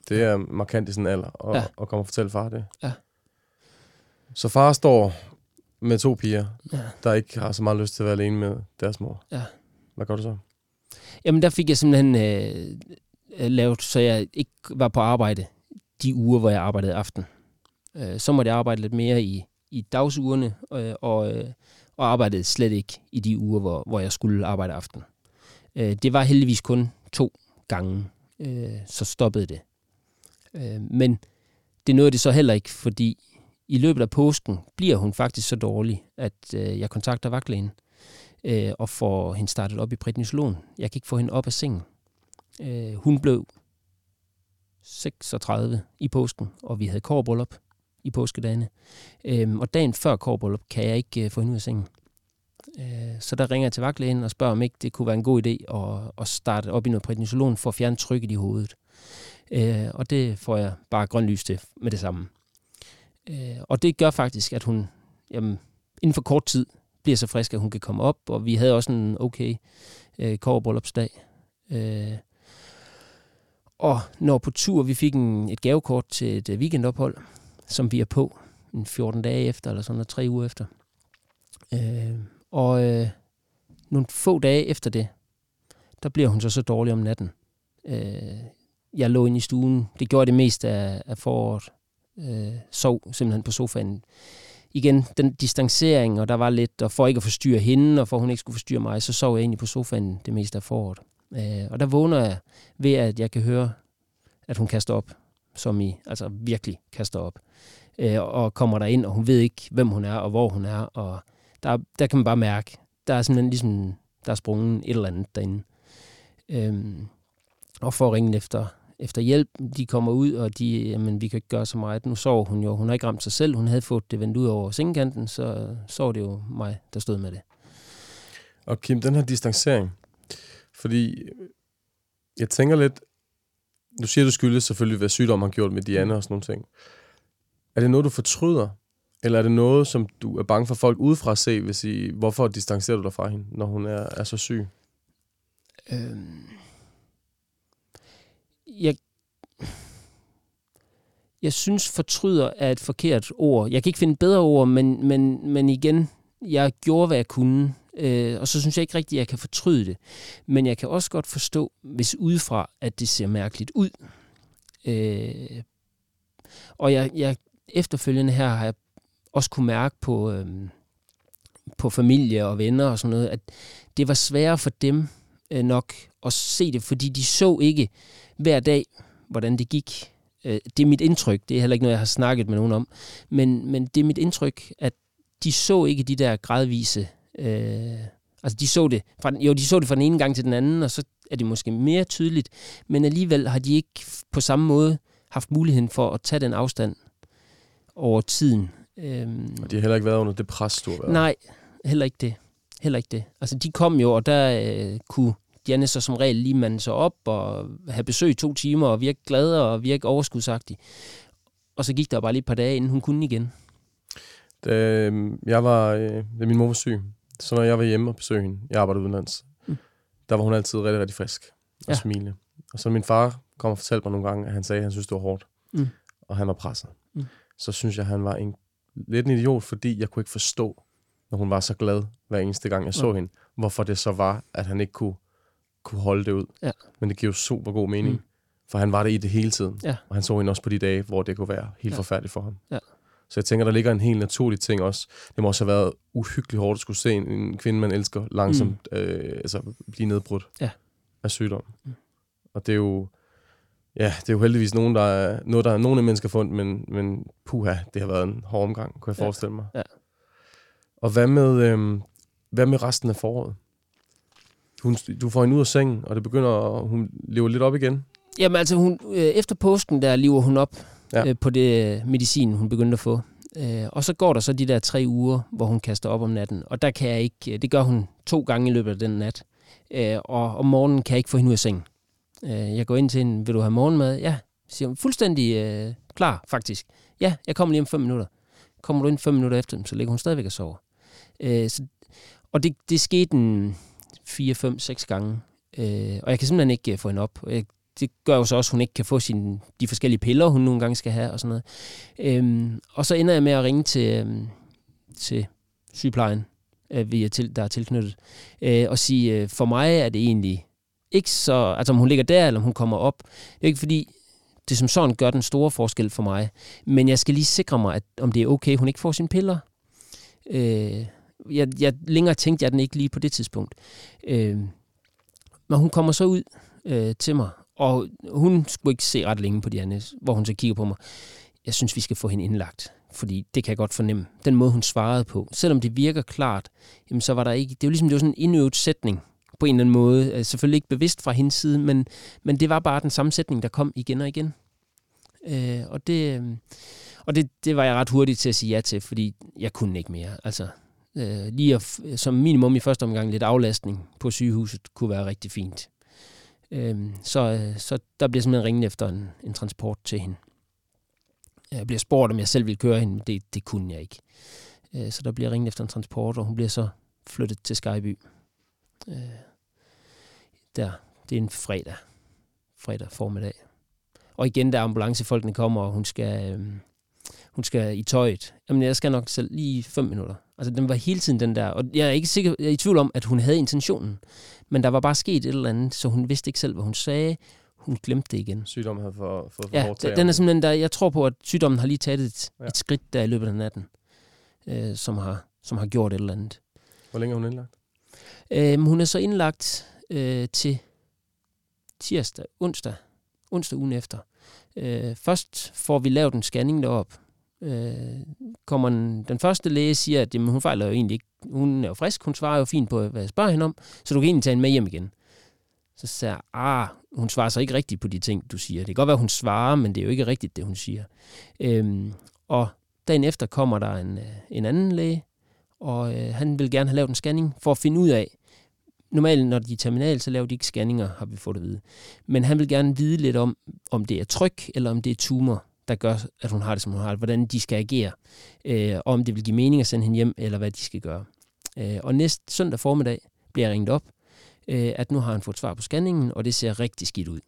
Det er markant i sådan en alder, og, ja. Ja. og komme og fortælle far det. Ja. Så far står med to piger, Ja. der ikke har så meget lyst til at være alene med deres mor. Ja. Hvad gør du så? Jamen, der fik jeg simpelthen øh, øh, lavet, så jeg ikke var på arbejde de uger, hvor jeg arbejdede aften. Øh, så måtte jeg arbejde lidt mere i, i dagsugerne, øh, og, øh, og arbejdede slet ikke i de uger, hvor, hvor jeg skulle arbejde aften. Øh, det var heldigvis kun to gange, øh, så stoppede det. Øh, men det nåede det så heller ikke, fordi i løbet af påsken bliver hun faktisk så dårlig, at øh, jeg kontakter vagtlægen øh, og får hende startet op i prednisolon. Jeg kan ikke få hende op af sengen. Øh, hun blev 36 i påsken, og vi havde kårbryllup i påskedagene. Øh, og dagen før korbryllup kan jeg ikke øh, få hende ud af sengen. Øh, så der ringer jeg til vagtlægen og spørger, om ikke det kunne være en god idé at, at starte op i noget prednisolon for at fjerne trykket i hovedet. Øh, og det får jeg bare grøn lys til med det samme. Øh, og det gør faktisk, at hun jamen, inden for kort tid bliver så frisk, at hun kan komme op, og vi havde også en okay øh, kårbryllupsdag. Øh, og når på tur, vi fik en, et gavekort til et øh, weekendophold, som vi er på en 14 dage efter, eller sådan noget, tre uger efter. Øh, og øh, nogle få dage efter det, der bliver hun så så dårlig om natten. Øh, jeg lå inde i stuen. Det gjorde det mest af, af foråret. Øh, sov simpelthen på sofaen igen, den distancering, og der var lidt, og for ikke at forstyrre hende, og for hun ikke skulle forstyrre mig, så sov jeg egentlig på sofaen det meste af foråret. Øh, og der vågner jeg ved, at jeg kan høre, at hun kaster op, som i, altså virkelig kaster op. Øh, og kommer der ind, og hun ved ikke, hvem hun er, og hvor hun er, og der, der kan man bare mærke, der er simpelthen ligesom, der er sprunget et eller andet derinde. Øhm, og får ringen efter, efter hjælp, de kommer ud, og de, jamen, vi kan ikke gøre så meget. Nu sover hun jo, hun har ikke ramt sig selv, hun havde fået det vendt ud over sengekanten, så så det jo mig, der stod med det. Og Kim, den her distancering, fordi jeg tænker lidt, du siger, du skyldes selvfølgelig, hvad sygdom har gjort med Diana og sådan nogle ting. Er det noget, du fortryder? Eller er det noget, som du er bange for folk udefra at se, hvis I, hvorfor distancerer du dig fra hende, når hun er, er så syg? Øhm, jeg, jeg synes, fortryder er et forkert ord. Jeg kan ikke finde bedre ord, men, men, men igen, jeg gjorde, hvad jeg kunne, øh, og så synes jeg ikke rigtigt, at jeg kan fortryde det. Men jeg kan også godt forstå, hvis udefra, at det ser mærkeligt ud. Øh, og jeg, jeg efterfølgende her har jeg også kunne mærke på, øh, på familie og venner og sådan noget, at det var sværere for dem øh, nok at se det, fordi de så ikke hver dag, hvordan det gik. Øh, det er mit indtryk, det er heller ikke noget, jeg har snakket med nogen om, men, men det er mit indtryk, at de så ikke de der gradvise... Øh, altså de så det fra, den- jo, de så det fra den ene gang til den anden, og så er det måske mere tydeligt, men alligevel har de ikke på samme måde haft muligheden for at tage den afstand over tiden. Øhm, Og de har heller ikke været under det pres, du har været. Nej, heller ikke det. Heller ikke det. Altså, de kom jo, og der øh, kunne Janne så som regel lige mande sig op og have besøg i to timer og virke glad og virke overskudsagtig. Og så gik der bare lige et par dage, inden hun kunne igen. Da øhm, jeg var, øh, da min mor var syg, så når jeg var hjemme og besøgte hende, jeg arbejdede udenlands, Mm. der var hun altid rigtig, rigtig frisk og Ja. smilende. Og så min far kom og fortalte mig nogle gange, at han sagde, at han synes, det var hårdt, Mm. og han var presset. Mm. Så synes jeg, at han var en, lidt en idiot, fordi jeg kunne ikke forstå, når hun var så glad hver eneste gang, jeg så Ja. hende, hvorfor det så var, at han ikke kunne, kunne holde det ud. Ja. Men det giver jo super god mening, Mm. for han var det i det hele tiden. Ja. Og han så hende også på de dage, hvor det kunne være helt ja. forfærdeligt for ham. Ja. Så jeg tænker, der ligger en helt naturlig ting også. Det må også have været uhyggeligt hårdt at skulle se en, en kvinde, man elsker, langsomt mm. øh, altså, blive nedbrudt Ja. af sygdom. Mm. Og det er jo... Ja, det er jo heldigvis nogen, der er, noget, der er nogle mennesker fundet, men, men puha, det har været en hård omgang, kunne jeg Ja. forestille mig. Ja. Og hvad med, øhm, hvad med resten af foråret? Hun, du får hende ud af sengen, og det begynder, at, hun lever lidt op igen. Jamen altså, hun, øh, efter påsken, der lever hun op ja. Øh, på det øh, medicin, hun begyndte at få. Øh, og så går der så de der tre uger, hvor hun kaster op om natten. Og der kan jeg ikke, øh, det gør hun to gange i løbet af den nat. Øh, og om morgenen kan jeg ikke få hende ud af sengen. Øh, jeg går ind til hende, vil du have morgenmad? Ja, siger hun, fuldstændig øh, klar faktisk. Ja, jeg kommer lige om fem minutter. Kommer du ind fem minutter efter, så ligger hun stadigvæk og sover. Øh, så, og det, det skete en 4, 5, 6 gange. Øh, og jeg kan simpelthen ikke øh, få hende op. Jeg, det gør jo så også, at hun ikke kan få sine, de forskellige piller, hun nogle gange skal have og sådan noget. Øhm, og så ender jeg med at ringe til, øhm, til sygeplejen, øh, vi er til, der er tilknyttet, øh, og sige, øh, for mig er det egentlig ikke så, altså om hun ligger der, eller om hun kommer op. Det er ikke fordi, det som sådan gør den store forskel for mig. Men jeg skal lige sikre mig, at om det er okay, hun ikke får sine piller. Øh, jeg, jeg, længere tænkte jeg den ikke lige på det tidspunkt. Øh, men hun kommer så ud øh, til mig, og hun skulle ikke se ret længe på Diane, hvor hun så kigger på mig. Jeg synes, vi skal få hende indlagt, fordi det kan jeg godt fornemme. Den måde, hun svarede på, selvom det virker klart, jamen så var der ikke, det var ligesom det var sådan en indøvet sætning på en eller anden måde. Øh, selvfølgelig ikke bevidst fra hendes side, men, men det var bare den samme sætning, der kom igen og igen. Øh, og det, øh, og det, det var jeg ret hurtig til at sige ja til, fordi jeg kunne ikke mere. Altså, øh, lige at, som minimum i første omgang lidt aflastning på sygehuset kunne være rigtig fint. Øhm, øh, så, så der bliver simpelthen ringet efter en, en transport til hende. Jeg bliver spurgt, om jeg selv vil køre hende. Det, det kunne jeg ikke. Øh, så der bliver ringet efter en transport, og hun bliver så flyttet til Skyby. Øh, der. Det er en fredag. Fredag formiddag. Og igen, der ambulancefolkene kommer, og hun skal, øh, hun skal i tøjet. Jamen, jeg skal nok selv lige fem minutter. Altså, den var hele tiden den der. Og jeg er ikke sikker, jeg er i tvivl om, at hun havde intentionen. Men der var bare sket et eller andet, så hun vidste ikke selv, hvad hun sagde. Hun glemte det igen. Sygdommen havde fået for, for Ja, hårdt den, er simpelthen der, jeg tror på, at sygdommen har lige taget et, Ja. et skridt der i løbet af natten, øh, som, har, som har gjort et eller andet. Hvor længe er hun indlagt? Øh, hun er så indlagt øh, til tirsdag, onsdag, onsdag ugen efter. Øh, først får vi lavet en scanning derop. Øh, kommer den, den første læge siger, at jamen, hun fejler jo egentlig ikke. Hun er jo frisk, hun svarer jo fint på, hvad jeg spørger hende om, så du kan egentlig tage hende med hjem igen. Så sagde jeg, ah, hun svarer så ikke rigtigt på de ting, du siger. Det kan godt være, hun svarer, men det er jo ikke rigtigt, det hun siger. Øhm, og dagen efter kommer der en, øh, en anden læge, og øh, han vil gerne have lavet en scanning for at finde ud af, normalt når de er terminal, så laver de ikke scanninger, har vi fået at vide. Men han vil gerne vide lidt om, om det er tryk, eller om det er tumor, der gør, at hun har det, som hun har det, hvordan de skal agere, øh, og om det vil give mening at sende hende hjem, eller hvad de skal gøre. Øh, og næste søndag formiddag bliver jeg ringet op, øh, at nu har han fået svar på scanningen, og det ser rigtig skidt ud.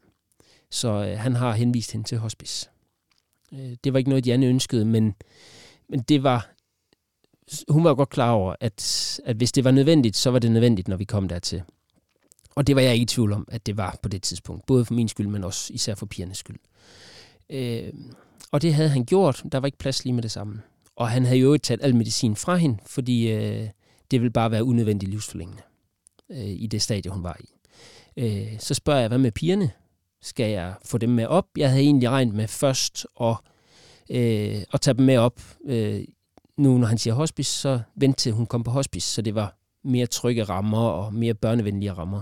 Så øh, han har henvist hende til hospice. Øh, det var ikke noget, Janne ønskede, men, men det var hun var godt klar over, at, at hvis det var nødvendigt, så var det nødvendigt, når vi kom dertil. Og det var jeg ikke i tvivl om, at det var på det tidspunkt. Både for min skyld, men også især for pigernes skyld. Øh, og det havde han gjort. Der var ikke plads lige med det samme. Og han havde jo ikke taget al medicin fra hende, fordi øh, det vil bare være unødvendigt livsforlængende øh, i det stadie, hun var i. Øh, så spørger jeg, hvad med pigerne? Skal jeg få dem med op? Jeg havde egentlig regnet med først at, øh, at tage dem med op øh, nu når han siger hospice, så vent til hun kom på hospice, så det var mere trygge rammer og mere børnevenlige rammer.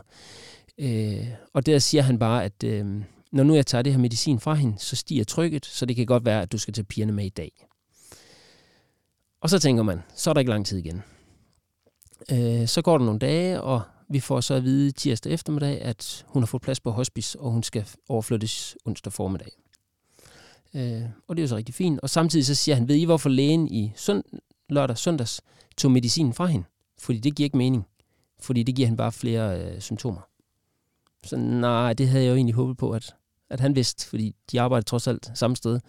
Øh, og der siger han bare, at øh, når nu jeg tager det her medicin fra hende, så stiger trykket, så det kan godt være, at du skal tage pigerne med i dag. Og så tænker man, så er der ikke lang tid igen. Øh, så går der nogle dage, og vi får så at vide tirsdag eftermiddag, at hun har fået plads på hospice, og hun skal overflyttes onsdag formiddag. Øh, og det er jo så rigtig fint. Og samtidig så siger han, ved I hvorfor lægen i sønd lørdag søndags tog medicinen fra hende? Fordi det giver ikke mening. Fordi det giver hende bare flere øh, symptomer. Så nej, det havde jeg jo egentlig håbet på, at, at han vidste, fordi de arbejder trods alt samme sted.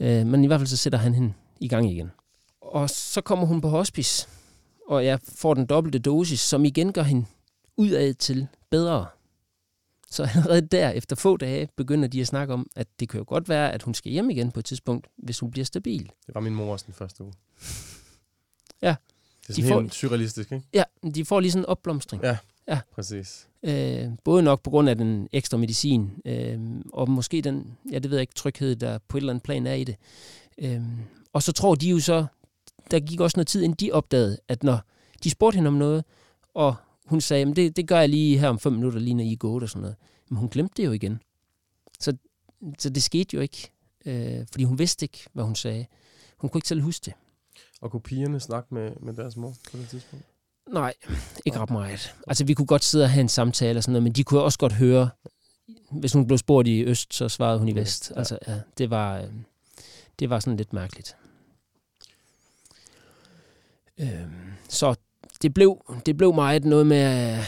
Øh, men i hvert fald så sætter han hende i gang igen. Og så kommer hun på hospice, og jeg får den dobbelte dosis, som igen gør hende udad til bedre. Så allerede der, efter få dage, begynder de at snakke om, at det kan jo godt være, at hun skal hjem igen på et tidspunkt, hvis hun bliver stabil. Det var min mor også den første uge. Ja. Det er De sådan får- helt surrealistisk, ikke? Ja, de får lige sådan en opblomstring. Ja. Præcis. Øh, både nok på grund af den ekstra medicin, øh, og måske den, ja det ved jeg ikke, tryghed, der på et eller andet plan er i det. Øh, og så tror de jo så, der gik også noget tid, inden de opdagede, at når de spurgte hende om noget, og hun sagde, "Men det, det gør jeg lige her om fem minutter, lige når I er gået og sådan noget. Men hun glemte det jo igen. Så, så det skete jo ikke, øh, fordi hun vidste ikke, hvad hun sagde. Hun kunne ikke selv huske det. Og kunne pigerne snakke med, med deres mor på det tidspunkt? Nej, ikke ret meget. Altså, vi kunne godt sidde og have en samtale og sådan noget, men de kunne også godt høre, hvis hun blev spurgt i øst, så svarede hun i vest. Altså, ja, det var, øh, det var sådan lidt mærkeligt. Øhm, så det blev, det blev meget noget med at,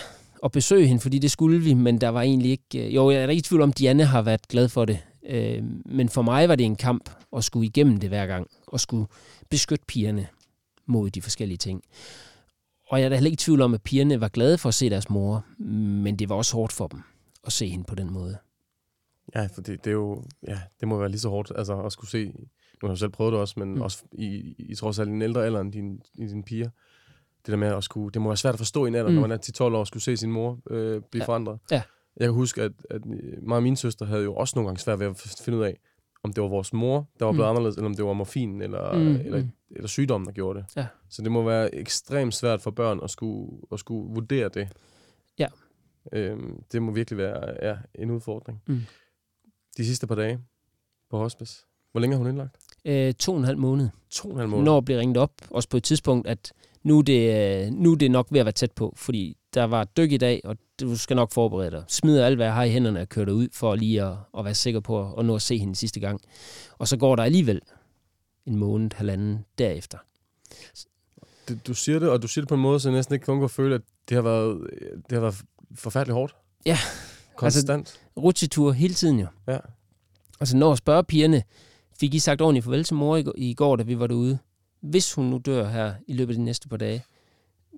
at besøge hende, fordi det skulle vi, men der var egentlig ikke... Øh, jo, jeg er ikke i tvivl om, Diane har været glad for det. Øh, men for mig var det en kamp at skulle igennem det hver gang, og skulle beskytte pigerne mod de forskellige ting. Og jeg er da heller ikke i tvivl om, at pigerne var glade for at se deres mor, men det var også hårdt for dem at se hende på den måde. Ja, for det, det er jo, ja, det må være lige så hårdt, altså at skulle se, nu har jeg selv prøvet det også, men mm. også i, i trods alt en ældre alder end din, i dine piger, det der med at skulle, det må være svært at forstå i en alder, mm. når man er 10-12 år, skulle se sin mor øh, blive ja. forandret. Ja. Jeg kan huske, at, at mig og min søster havde jo også nogle gange svært ved at finde ud af, om det var vores mor, der var blevet mm. anderledes, eller om det var morfin eller, mm. eller, mm. eller sygdommen, der gjorde det. Ja. Så det må være ekstremt svært for børn at skulle, at skulle vurdere det. Ja. Øhm, det må virkelig være ja, en udfordring. Mm. De sidste par dage på hospice. Hvor længe har hun indlagt? Øh, to og en halv måned. To og en halv måned? Når blev ringet op, også på et tidspunkt, at nu er, det, nu er det nok ved at være tæt på, fordi der var dyk i dag, og du skal nok forberede dig. Smider alt, hvad jeg har i hænderne og kører ud, for lige at, at være sikker på at nå at se hende sidste gang. Og så går der alligevel en måned, halvanden derefter. Du, siger det, og du siger det på en måde, så jeg næsten ikke kan føle, at det har været, det har været forfærdeligt hårdt. Ja. Konstant. Altså, rutsjetur hele tiden jo. Ja. Altså når spørger pigerne, fik I sagt ordentligt farvel til mor i går, da vi var derude? Hvis hun nu dør her i løbet af de næste par dage,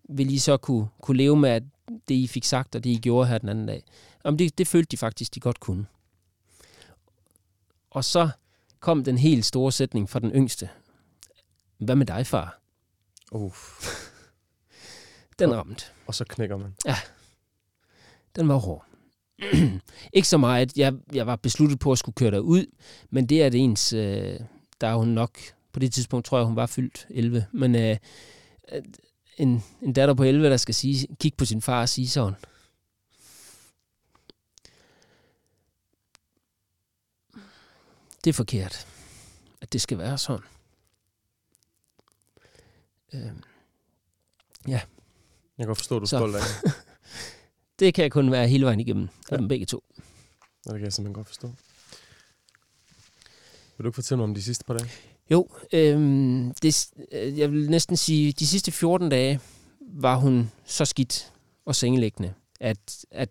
vil I så kunne, kunne leve med, at det I fik sagt, og det I gjorde her den anden dag? Om det, det følte de faktisk, de godt kunne. Og så kom den helt store sætning fra den yngste. Hvad med dig, far? Uh. den ramte. Og så knækker man. Ja. Den var hård. ikke så meget, jeg, jeg var besluttet på at skulle køre ud, men det er det ens, øh, der er hun nok, på det tidspunkt tror jeg, hun var fyldt 11, men øh, en, en datter på 11, der skal sige, kigge på sin far og sige sådan. Det er forkert, at det skal være sådan. Øh, ja. Jeg kan forstå, at du er stolt af det kan jeg kun være hele vejen igennem ja. dem begge to. Det kan jeg simpelthen godt forstå. Vil du ikke fortælle mig om de sidste par dage? Jo, øhm, det, øh, jeg vil næsten sige, de sidste 14 dage var hun så skidt og sengelæggende, at, at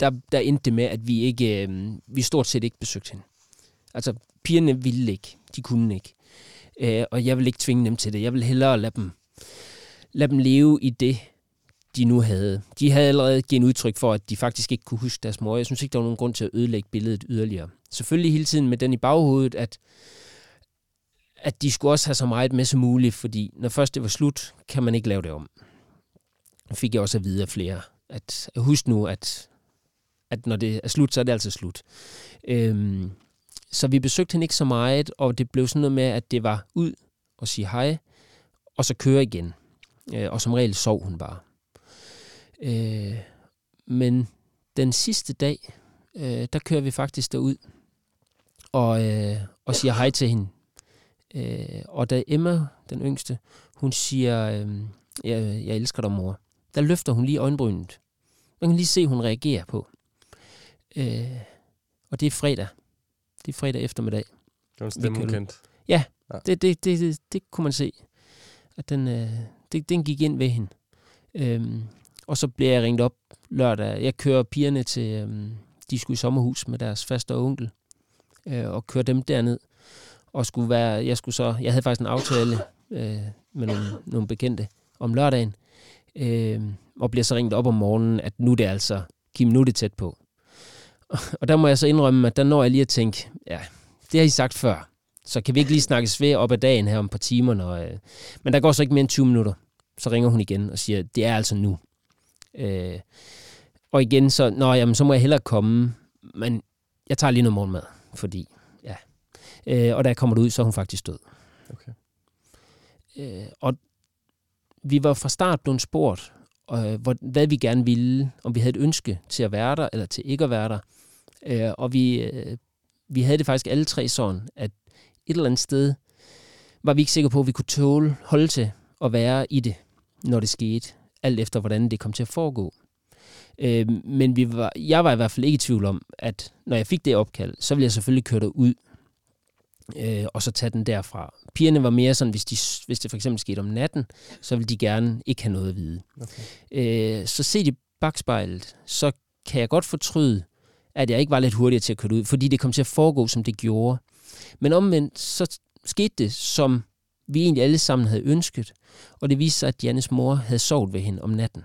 der, der endte det med, at vi ikke, øhm, vi stort set ikke besøgte hende. Altså, pigerne ville ikke. De kunne ikke. Øh, og jeg vil ikke tvinge dem til det. Jeg vil hellere lade dem, lade dem leve i det, de nu havde. De havde allerede givet udtryk for, at de faktisk ikke kunne huske deres mor. Jeg synes ikke, der var nogen grund til at ødelægge billedet yderligere. Selvfølgelig hele tiden med den i baghovedet, at, at de skulle også have så meget med som muligt, fordi når først det var slut, kan man ikke lave det om. Fik jeg også at vide af flere, at husk nu, at, at når det er slut, så er det altså slut. Øhm, så vi besøgte hende ikke så meget, og det blev sådan noget med, at det var ud og sige hej, og så køre igen. Øh, og som regel sov hun bare. Øh, men den sidste dag, øh, der kører vi faktisk derud og, øh, og siger hej til hende. Øh, og da Emma, den yngste, hun siger, øh, jeg, jeg elsker dig, mor, der løfter hun lige øjenbrynet. Man kan lige se, hun reagerer på. Øh, og det er fredag. Det er fredag eftermiddag. Det var en stemme, hun kendte. Ja, ja. Det, det, det, det, det kunne man se. At den, øh, det, den gik ind ved hende. Øh, og så bliver jeg ringet op lørdag. Jeg kører pigerne til, øhm, de skulle i sommerhus med deres faste og onkel, øh, og kører dem derned. Og skulle være, jeg skulle så, jeg havde faktisk en aftale øh, med nogle, nogle bekendte om lørdagen, øh, og bliver så ringet op om morgenen, at nu er det altså, Kim, nu er det tæt på. Og der må jeg så indrømme, at der når jeg lige at tænke, ja, det har I sagt før, så kan vi ikke lige snakkes ved op ad dagen her om et par timer. Når, øh, men der går så ikke mere end 20 minutter. Så ringer hun igen og siger, det er altså nu. Øh, og igen, så, nå, jamen, så må jeg hellere komme, men jeg tager lige noget morgenmad, fordi, ja. Øh, og da jeg kommer ud, så er hun faktisk død. Okay. Øh, og vi var fra start blevet spurgt, øh, hvor, hvad vi gerne ville, om vi havde et ønske til at være der, eller til ikke at være der. Øh, og vi, øh, vi havde det faktisk alle tre sådan, at et eller andet sted var vi ikke sikre på, at vi kunne tåle, holde til at være i det, når det skete alt efter hvordan det kom til at foregå. Øh, men vi var, jeg var i hvert fald ikke i tvivl om, at når jeg fik det opkald, så ville jeg selvfølgelig køre det ud øh, og så tage den derfra. Pigerne var mere sådan, hvis, de, hvis det for eksempel skete om natten, så ville de gerne ikke have noget at vide. Okay. Øh, så set i bagspejlet, så kan jeg godt fortryde, at jeg ikke var lidt hurtigere til at køre ud, fordi det kom til at foregå, som det gjorde. Men omvendt, så skete det, som vi egentlig alle sammen havde ønsket, og det viste sig, at Jannes mor havde sovet ved hende om natten.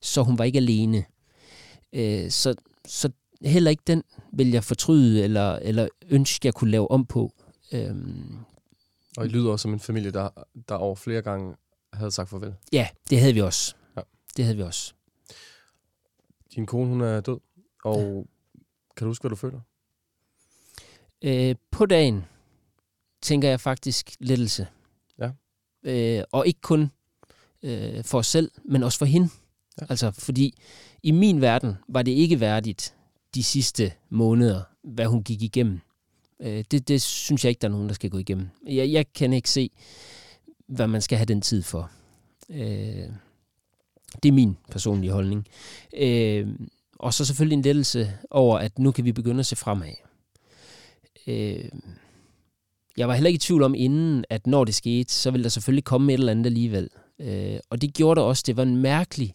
Så hun var ikke alene. Øh, så, så heller ikke den vil jeg fortryde, eller, eller ønske, jeg kunne lave om på. Øhm, Og I lyder også som en familie, der, der over flere gange havde sagt farvel. ja, det havde vi også. Ja. Det havde vi også. Din kone, hun er død, og kan du huske, hvad du føler? Øh, på dagen tænker jeg faktisk lettelse. Øh, og ikke kun øh, for os selv, men også for hende. Ja. Altså, fordi i min verden var det ikke værdigt de sidste måneder, hvad hun gik igennem. Øh, det, det synes jeg ikke, der er nogen, der skal gå igennem. Jeg, jeg kan ikke se, hvad man skal have den tid for. Øh, det er min personlige holdning. Øh, og så selvfølgelig en lettelse over, at nu kan vi begynde at se fremad. Øh, jeg var heller ikke i tvivl om inden, at når det skete, så ville der selvfølgelig komme et eller andet alligevel. Øh, og det gjorde det også. Det var en mærkelig,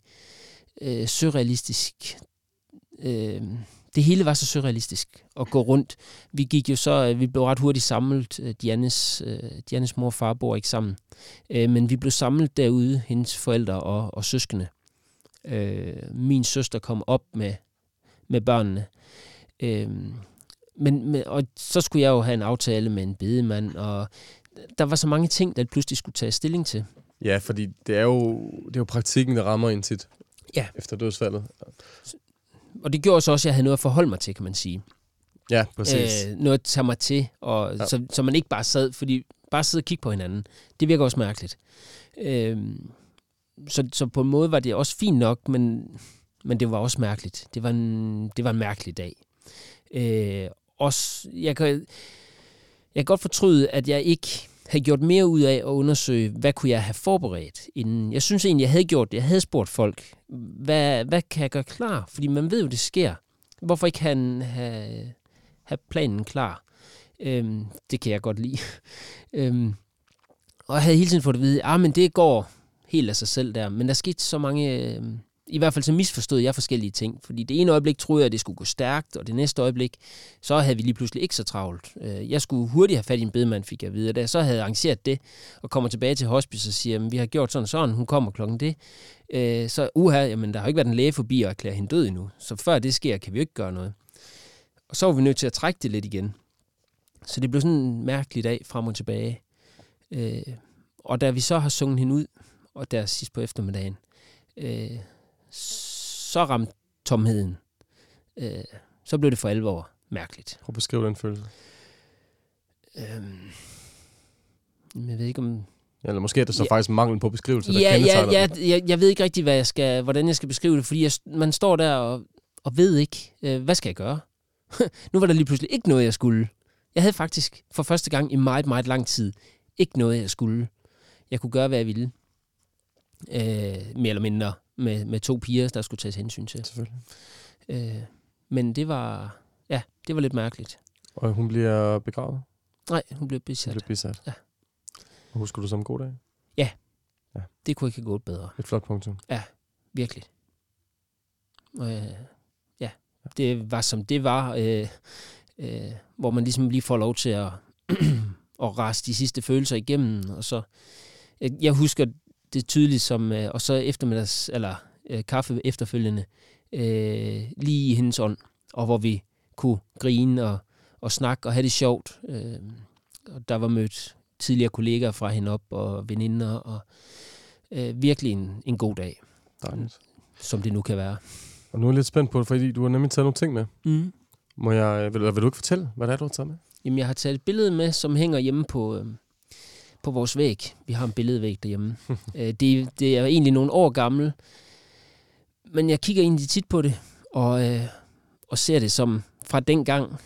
øh, surrealistisk... Øh, det hele var så surrealistisk at gå rundt. Vi gik jo så, øh, vi blev ret hurtigt samlet. Øh, Dianes, øh, Dianes mor og far bor ikke sammen. Men vi blev samlet derude, hendes forældre og, og søskende. Min søster kom op med, med børnene. Men, men, og så skulle jeg jo have en aftale med en bedemand, og der var så mange ting, der pludselig skulle tage stilling til. Ja, fordi det er jo, det er jo praktikken, der rammer ind tit. Ja. Efter dødsfaldet. Og det gjorde så også, at jeg havde noget at forholde mig til, kan man sige. Ja, præcis. Øh, noget at tage mig til, og ja. så, så man ikke bare sad, fordi bare sidde og kigge på hinanden, det virker også mærkeligt. Øh, så, så på en måde var det også fint nok, men, men det var også mærkeligt. Det var en, det var en mærkelig dag. Øh, også, jeg, kan, jeg kan godt fortryde, at jeg ikke havde gjort mere ud af at undersøge, hvad kunne jeg have forberedt inden. Jeg synes egentlig, jeg havde gjort det. Jeg havde spurgt folk, hvad, hvad kan jeg gøre klar? Fordi man ved jo, det sker. Hvorfor ikke han have, have planen klar? Øhm, det kan jeg godt lide. øhm, og jeg havde hele tiden fået at vide, at men det går helt af sig selv der. Men der skete så mange, øh, i hvert fald så misforstod jeg forskellige ting. Fordi det ene øjeblik troede jeg, at det skulle gå stærkt, og det næste øjeblik, så havde vi lige pludselig ikke så travlt. Øh, jeg skulle hurtigt have fat i en bedemand, fik jeg videre. da jeg så havde arrangeret det, og kommer tilbage til hospice og siger, at vi har gjort sådan og sådan, hun kommer klokken det. Øh, så uha, jamen, der har jo ikke været en læge forbi og erklære hende død endnu. Så før det sker, kan vi jo ikke gøre noget. Og så var vi nødt til at trække det lidt igen. Så det blev sådan en mærkelig dag frem og tilbage. Øh, og da vi så har sunget hende ud, og der sidst på eftermiddagen, øh, så ramte tomheden. Øh, så blev det for alvor mærkeligt. Prøv at beskrive den følelse. Øhm, jeg ved ikke om... Eller måske er det så Ja. faktisk mangel på beskrivelse, der Ja, ja, ja, jeg, jeg ved ikke rigtig, hvad jeg skal, hvordan jeg skal beskrive det, fordi jeg, man står der og, og ved ikke, øh, hvad skal jeg gøre? nu var der lige pludselig ikke noget, jeg skulle. Jeg havde faktisk for første gang i meget, meget lang tid ikke noget, jeg skulle. Jeg kunne gøre, hvad jeg ville. Øh, mere eller mindre med, med to piger, der skulle tages hensyn til. Selvfølgelig. Øh, men det var, ja, det var lidt mærkeligt. Og hun bliver begravet. Nej, hun blev Hun besat. bliver bisat. Ja. Og husker du som en god dag? Det kunne ikke have gået bedre. Et flot punktum. Virkelig. Øh, ja, det var som det var, øh, øh, hvor man ligesom lige får lov til at, at rase de sidste følelser igennem. Og så, jeg, jeg husker det tydeligt som, øh, og så eftermiddags, eller øh, kaffe efterfølgende, øh, lige i hendes ånd, og hvor vi kunne grine og, og snakke og have det sjovt. Øh, og der var mødt tidligere kollegaer fra hende op, og veninder, og øh, virkelig en, en god dag Dejligt. som det nu kan være. Og nu er jeg lidt spændt på det, fordi du har nemlig taget nogle ting med. Mm. Må jeg, vil, vil du ikke fortælle, hvad det er, du har taget med? Jamen, jeg har taget et billede med, som hænger hjemme på, øh, på vores væg. Vi har en billedvæg derhjemme. øh, det, det er egentlig nogle år gammel, men jeg kigger egentlig tit på det, og, øh, og ser det som fra den gang,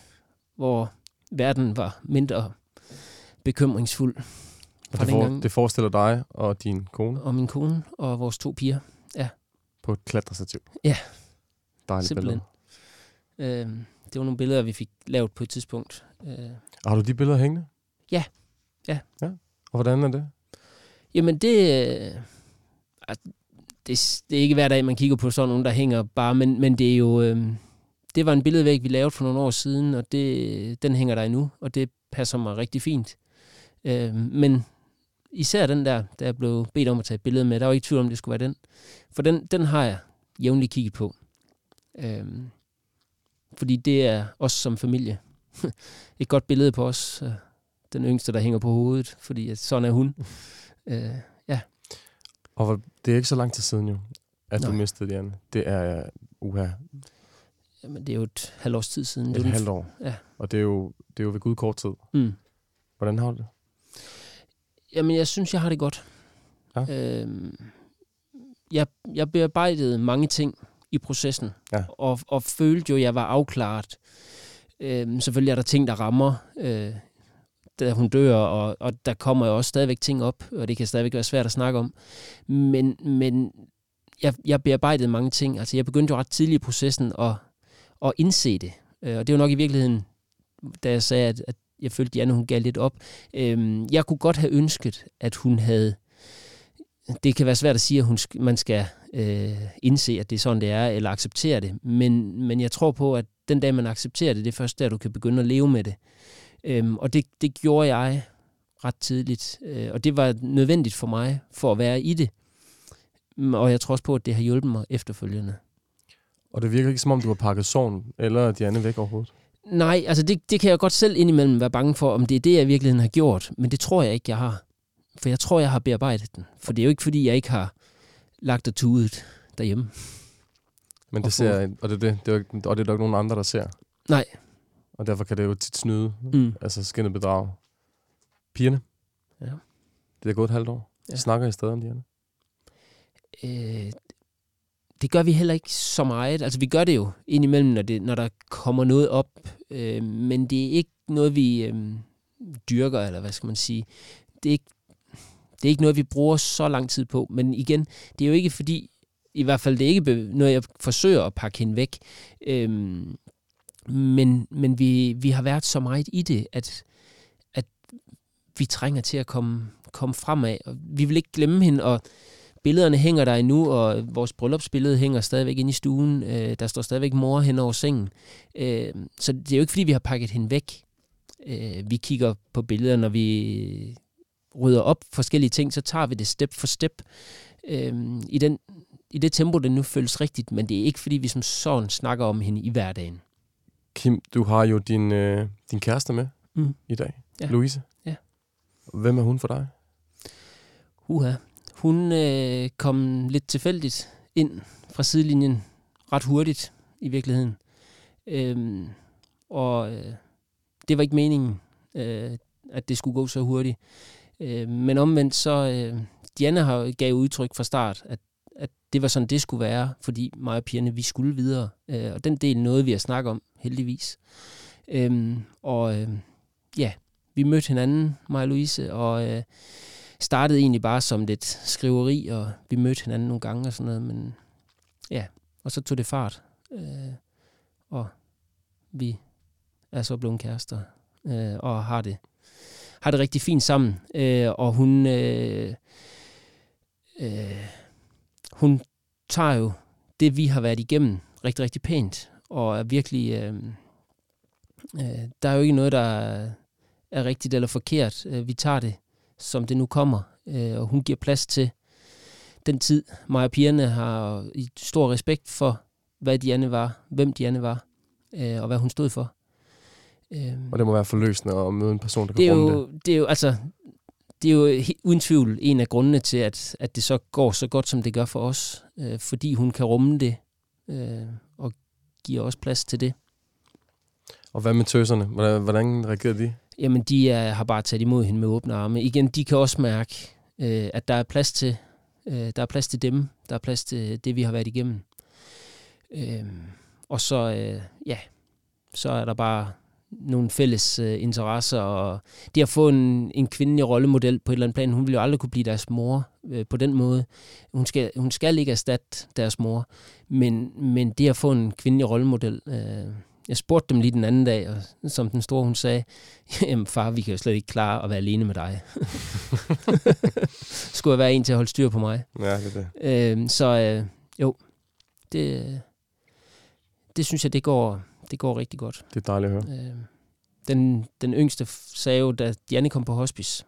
hvor verden var mindre bekymringsfuld. Og Fra det, for, dengang. det forestiller dig og din kone Og min kone og vores to piger. på et klatrestativ. Ja. Dejligt Simpelthen. billede. Øh, det var nogle billeder, vi fik lavet på et tidspunkt. Øh, Har du de billeder hængende? Ja. Ja. ja. Og hvordan er det? Jamen det... Øh, altså, det, det er ikke hver dag, man kigger på sådan nogen, der hænger bare, men, men det er jo... Øh, det var en billedvæg, vi lavede for nogle år siden, og det, den hænger der endnu, og det passer mig rigtig fint. Øh, men især den der, der jeg blev bedt om at tage et billede med, der var ikke tvivl om, det skulle være den. For den, den har jeg jævnligt kigget på. Øh, fordi det er os som familie. et godt billede på os. Den yngste, der hænger på hovedet, fordi at sådan er hun. øh, ja. Og det er ikke så lang tid siden jo, at Nej. du mistede Diane. Det er uha, Jamen, det er jo et halvt års tid siden. Det et den- halvt år. Ja. Og det er, jo, det er jo ved Gud kort tid. Mm. Hvordan har du det? Jamen, jeg synes, jeg har det godt. Ja. Øhm, jeg, jeg bearbejdede mange ting i processen, Ja. og, og følte jo, at jeg var afklaret. Øhm, selvfølgelig er der ting, der rammer, øh, da hun dør, og, og der kommer jo også stadigvæk ting op, og det kan stadigvæk være svært at snakke om. Men, men jeg, jeg bearbejdede mange ting. Altså, jeg begyndte jo ret tidligt i processen at, at indse det. Øh, og det var nok i virkeligheden, da jeg sagde, at, at jeg følte, at Janne, hun gav lidt op. Øhm, jeg kunne godt have ønsket, at hun havde... Det kan være svært at sige, at hun, man skal øh, indse, at det er sådan, det er, eller acceptere det. Men, men jeg tror på, at den dag, man accepterer det, det er først der, du kan begynde at leve med det. Øhm, og det, det gjorde jeg ret tidligt. Øh, og det var nødvendigt for mig, for at være i det. Mm, Og jeg tror også på, at det har hjulpet mig efterfølgende. Og det virker ikke som om, du har pakket sorgen eller Diane væk overhovedet. Nej, altså det, det kan jeg godt selv indimellem være bange for, om det er det, jeg i virkeligheden har gjort. Men det tror jeg ikke, jeg har. For jeg tror, jeg har bearbejdet den. For det er jo ikke, fordi jeg ikke har lagt og tudet derhjemme. Men Og det ser, og det, er det, det er, og det er der ikke nogen andre, der ser. Nej. Og derfor kan det jo tit snyde, Mm. altså skinnet bedrag. Pigerne? Ja. Det er gået et halvt år. Ja. Snakker I stadig om Diane? Øh, det gør vi heller ikke så meget. Altså, vi gør det jo indimellem, når, det, når der kommer noget op. Øh, men det er ikke noget, vi øh, dyrker, eller hvad skal man sige. Det er, ikke, det er ikke noget, vi bruger så lang tid på. Men igen, det er jo ikke fordi, i hvert fald det er ikke noget, jeg forsøger at pakke hende væk. Øh, men men vi, vi har været så meget i det, at, at vi trænger til at komme, komme fremad. Og vi vil ikke glemme hende, og billederne hænger der endnu, og vores bryllupsbillede hænger stadigvæk inde i stuen. Øh, der står stadigvæk mor hen over sengen. Øh, så det er jo ikke, fordi vi har pakket hende væk. Øh, vi kigger på billeder, når vi rydder op forskellige ting, så tager vi det step for step. Øh, i, den, I det tempo, det nu føles rigtigt, men det er ikke, fordi vi som sådan snakker om hende i hverdagen. Kim, du har jo din, øh, din kæreste med Mm. i dag. Ja. Louise. Ja. Hvem er hun for dig? Uha. Hun øh, kom lidt tilfældigt ind fra sidelinjen ret hurtigt i virkeligheden. Øhm, og øh, det var ikke meningen, øh, at det skulle gå så hurtigt. Øh, men omvendt så, øh, Diana har gav udtryk fra start, at, at det var sådan, det skulle være, fordi mig og pigerne, vi skulle videre. Øh, og den del nåede vi at snakke om, heldigvis. Øhm, og øh, ja, vi mødte hinanden, mig og Louise, og øh, startede egentlig bare som lidt skriveri, og vi mødte hinanden nogle gange og sådan noget, men ja, og så tog det fart. Øh, og vi er så blevet kærester, øh, og har det, har det rigtig fint sammen. Øh, og hun, øh, øh, hun tager jo det, vi har været igennem, rigtig, rigtig pænt, og er virkelig... Øh, øh, der er jo ikke noget, der er, rigtigt eller forkert. Øh, vi tager det, som det nu kommer, øh, og hun giver plads til den tid. Mig og pigerne har i stor respekt for, hvad Diane var, hvem Diane var, øh, og hvad hun stod for. Øh, Og det må være forløsende at møde en person, der kan det er rumme jo, det. det er jo, altså, det er jo uden tvivl en af grundene til, at, at det så går så godt, som det gør for os. Øh, fordi hun kan rumme det, øh, og giver også plads til det. Og hvad med tøserne? Hvordan, hvordan reagerede de? Jamen, de er, har bare taget imod hende med åbne arme. Igen, de kan også mærke, øh, at der er plads til, øh, der er plads til dem. Der er plads til det, vi har været igennem. Øh, og så, øh, ja, så er der bare nogle fælles øh, interesser, og det at få en, en kvindelig rollemodel på et eller andet plan, hun vil jo aldrig kunne blive deres mor øh, på den måde. Hun skal, hun skal ikke erstatte deres mor, men, men det at få en kvindelig rollemodel, øh, jeg spurgte dem lige den anden dag, og som den store hun sagde, jamen far, vi kan jo slet ikke klare at være alene med dig. Skulle jeg være en til at holde styr på mig. Ja, det er det. Øh, så øh, jo, det, det synes jeg, det går, det går rigtig godt. Det er dejligt at høre. Øh, den, den yngste sagde jo, da Janne kom på hospice,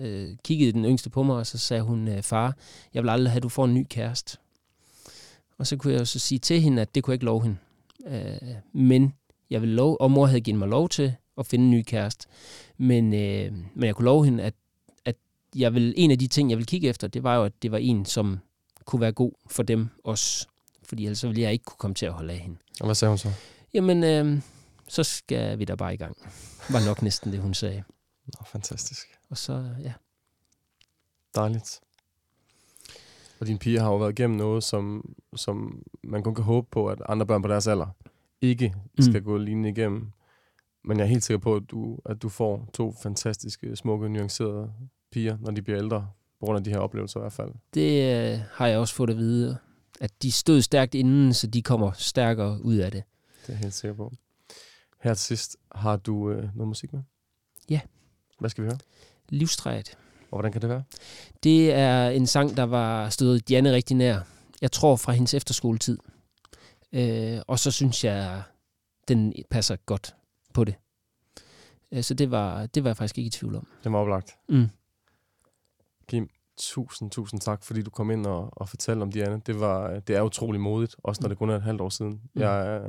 øh, kiggede den yngste på mig, og så sagde hun, øh, far, jeg vil aldrig have, at du får en ny kæreste. Og så kunne jeg jo så sige til hende, at det kunne jeg ikke love hende. Øh, men jeg vil love, og mor havde givet mig lov til at finde en ny kæreste. Men, øh, men jeg kunne love hende, at, at jeg vil, en af de ting, jeg vil kigge efter, det var jo, at det var en, som kunne være god for dem også. Fordi ellers så ville jeg ikke kunne komme til at holde af hende. Og hvad sagde hun så? Jamen, øh, så skal vi da bare i gang. Var nok næsten det, hun sagde. Nå, fantastisk. Og så, ja. Dejligt. Og dine piger har jo været igennem noget, som, som man kun kan håbe på, at andre børn på deres alder ikke Mm. skal gå lignende igennem. Men jeg er helt sikker på, at du, at du får to fantastiske, smukke, nuancerede piger, når de bliver ældre, på grund af de her oplevelser i hvert fald. Det øh, har jeg også fået at vide, at de stod stærkt inden, så de kommer stærkere ud af det. Det er jeg helt sikker på. Her til sidst, har du øh, noget musik med? Ja. Hvad skal vi høre? Livstræet. Og hvordan kan det være? Det er en sang, der var stået Janne rigtig nær. Jeg tror fra hendes efterskoletid. Øh, og så synes jeg, den passer godt på det. Øh, så det var, det var jeg faktisk ikke i tvivl om. Den var oplagt. Mm. Kim, tusind, tusind tak, fordi du kom ind og, og fortalte om Diana. Det, var, det er utrolig modigt, også når det kun er et halvt år siden. Mm. Jeg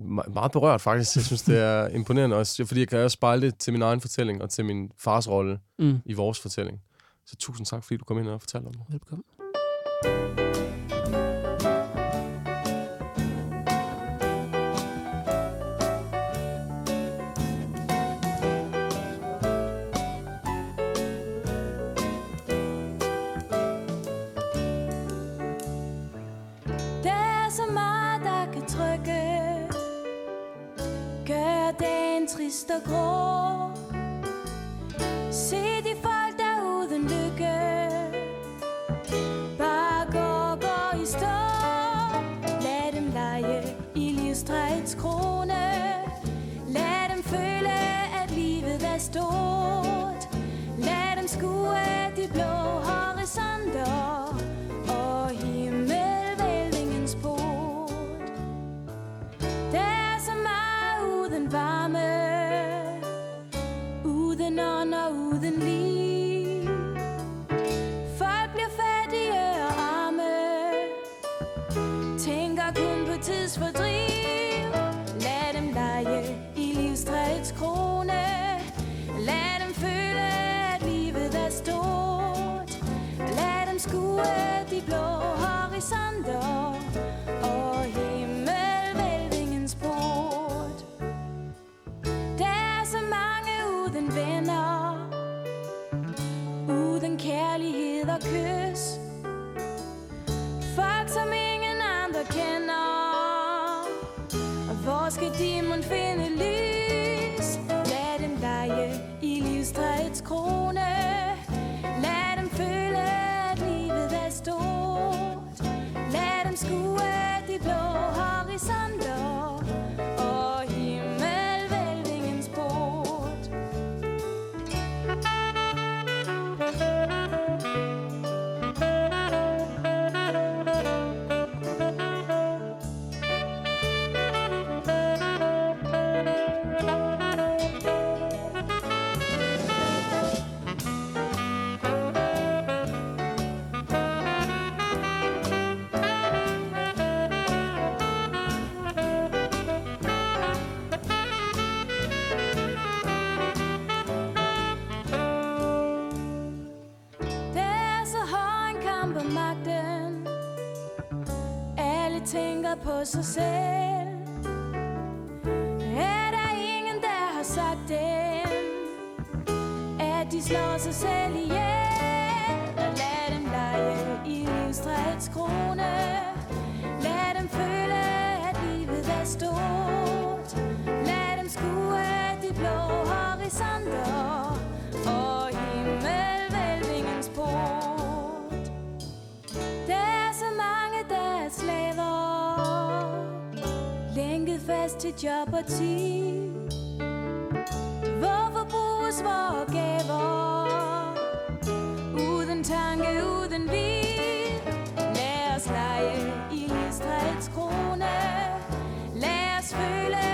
me- meget berørt faktisk. Jeg synes, det er imponerende også, fordi jeg kan også spejle det til min egen fortælling og til min fars rolle Mm. i vores fortælling. Så tusind tak, fordi du kom ind og fortalte om det. Velkommen. Kamp om magten. Alle tænker på sig selv. Er der ingen, der har sagt dem At de slår sig selv ihjel Og lad dem lege i livstræets krone. Lad dem føle, at livet er stort. Lad dem skue de blå horisonter. til job og tid Hvorfor bruges vores gaver Uden tanke, uden vi Lad os lege i Israels krone. Lad os føle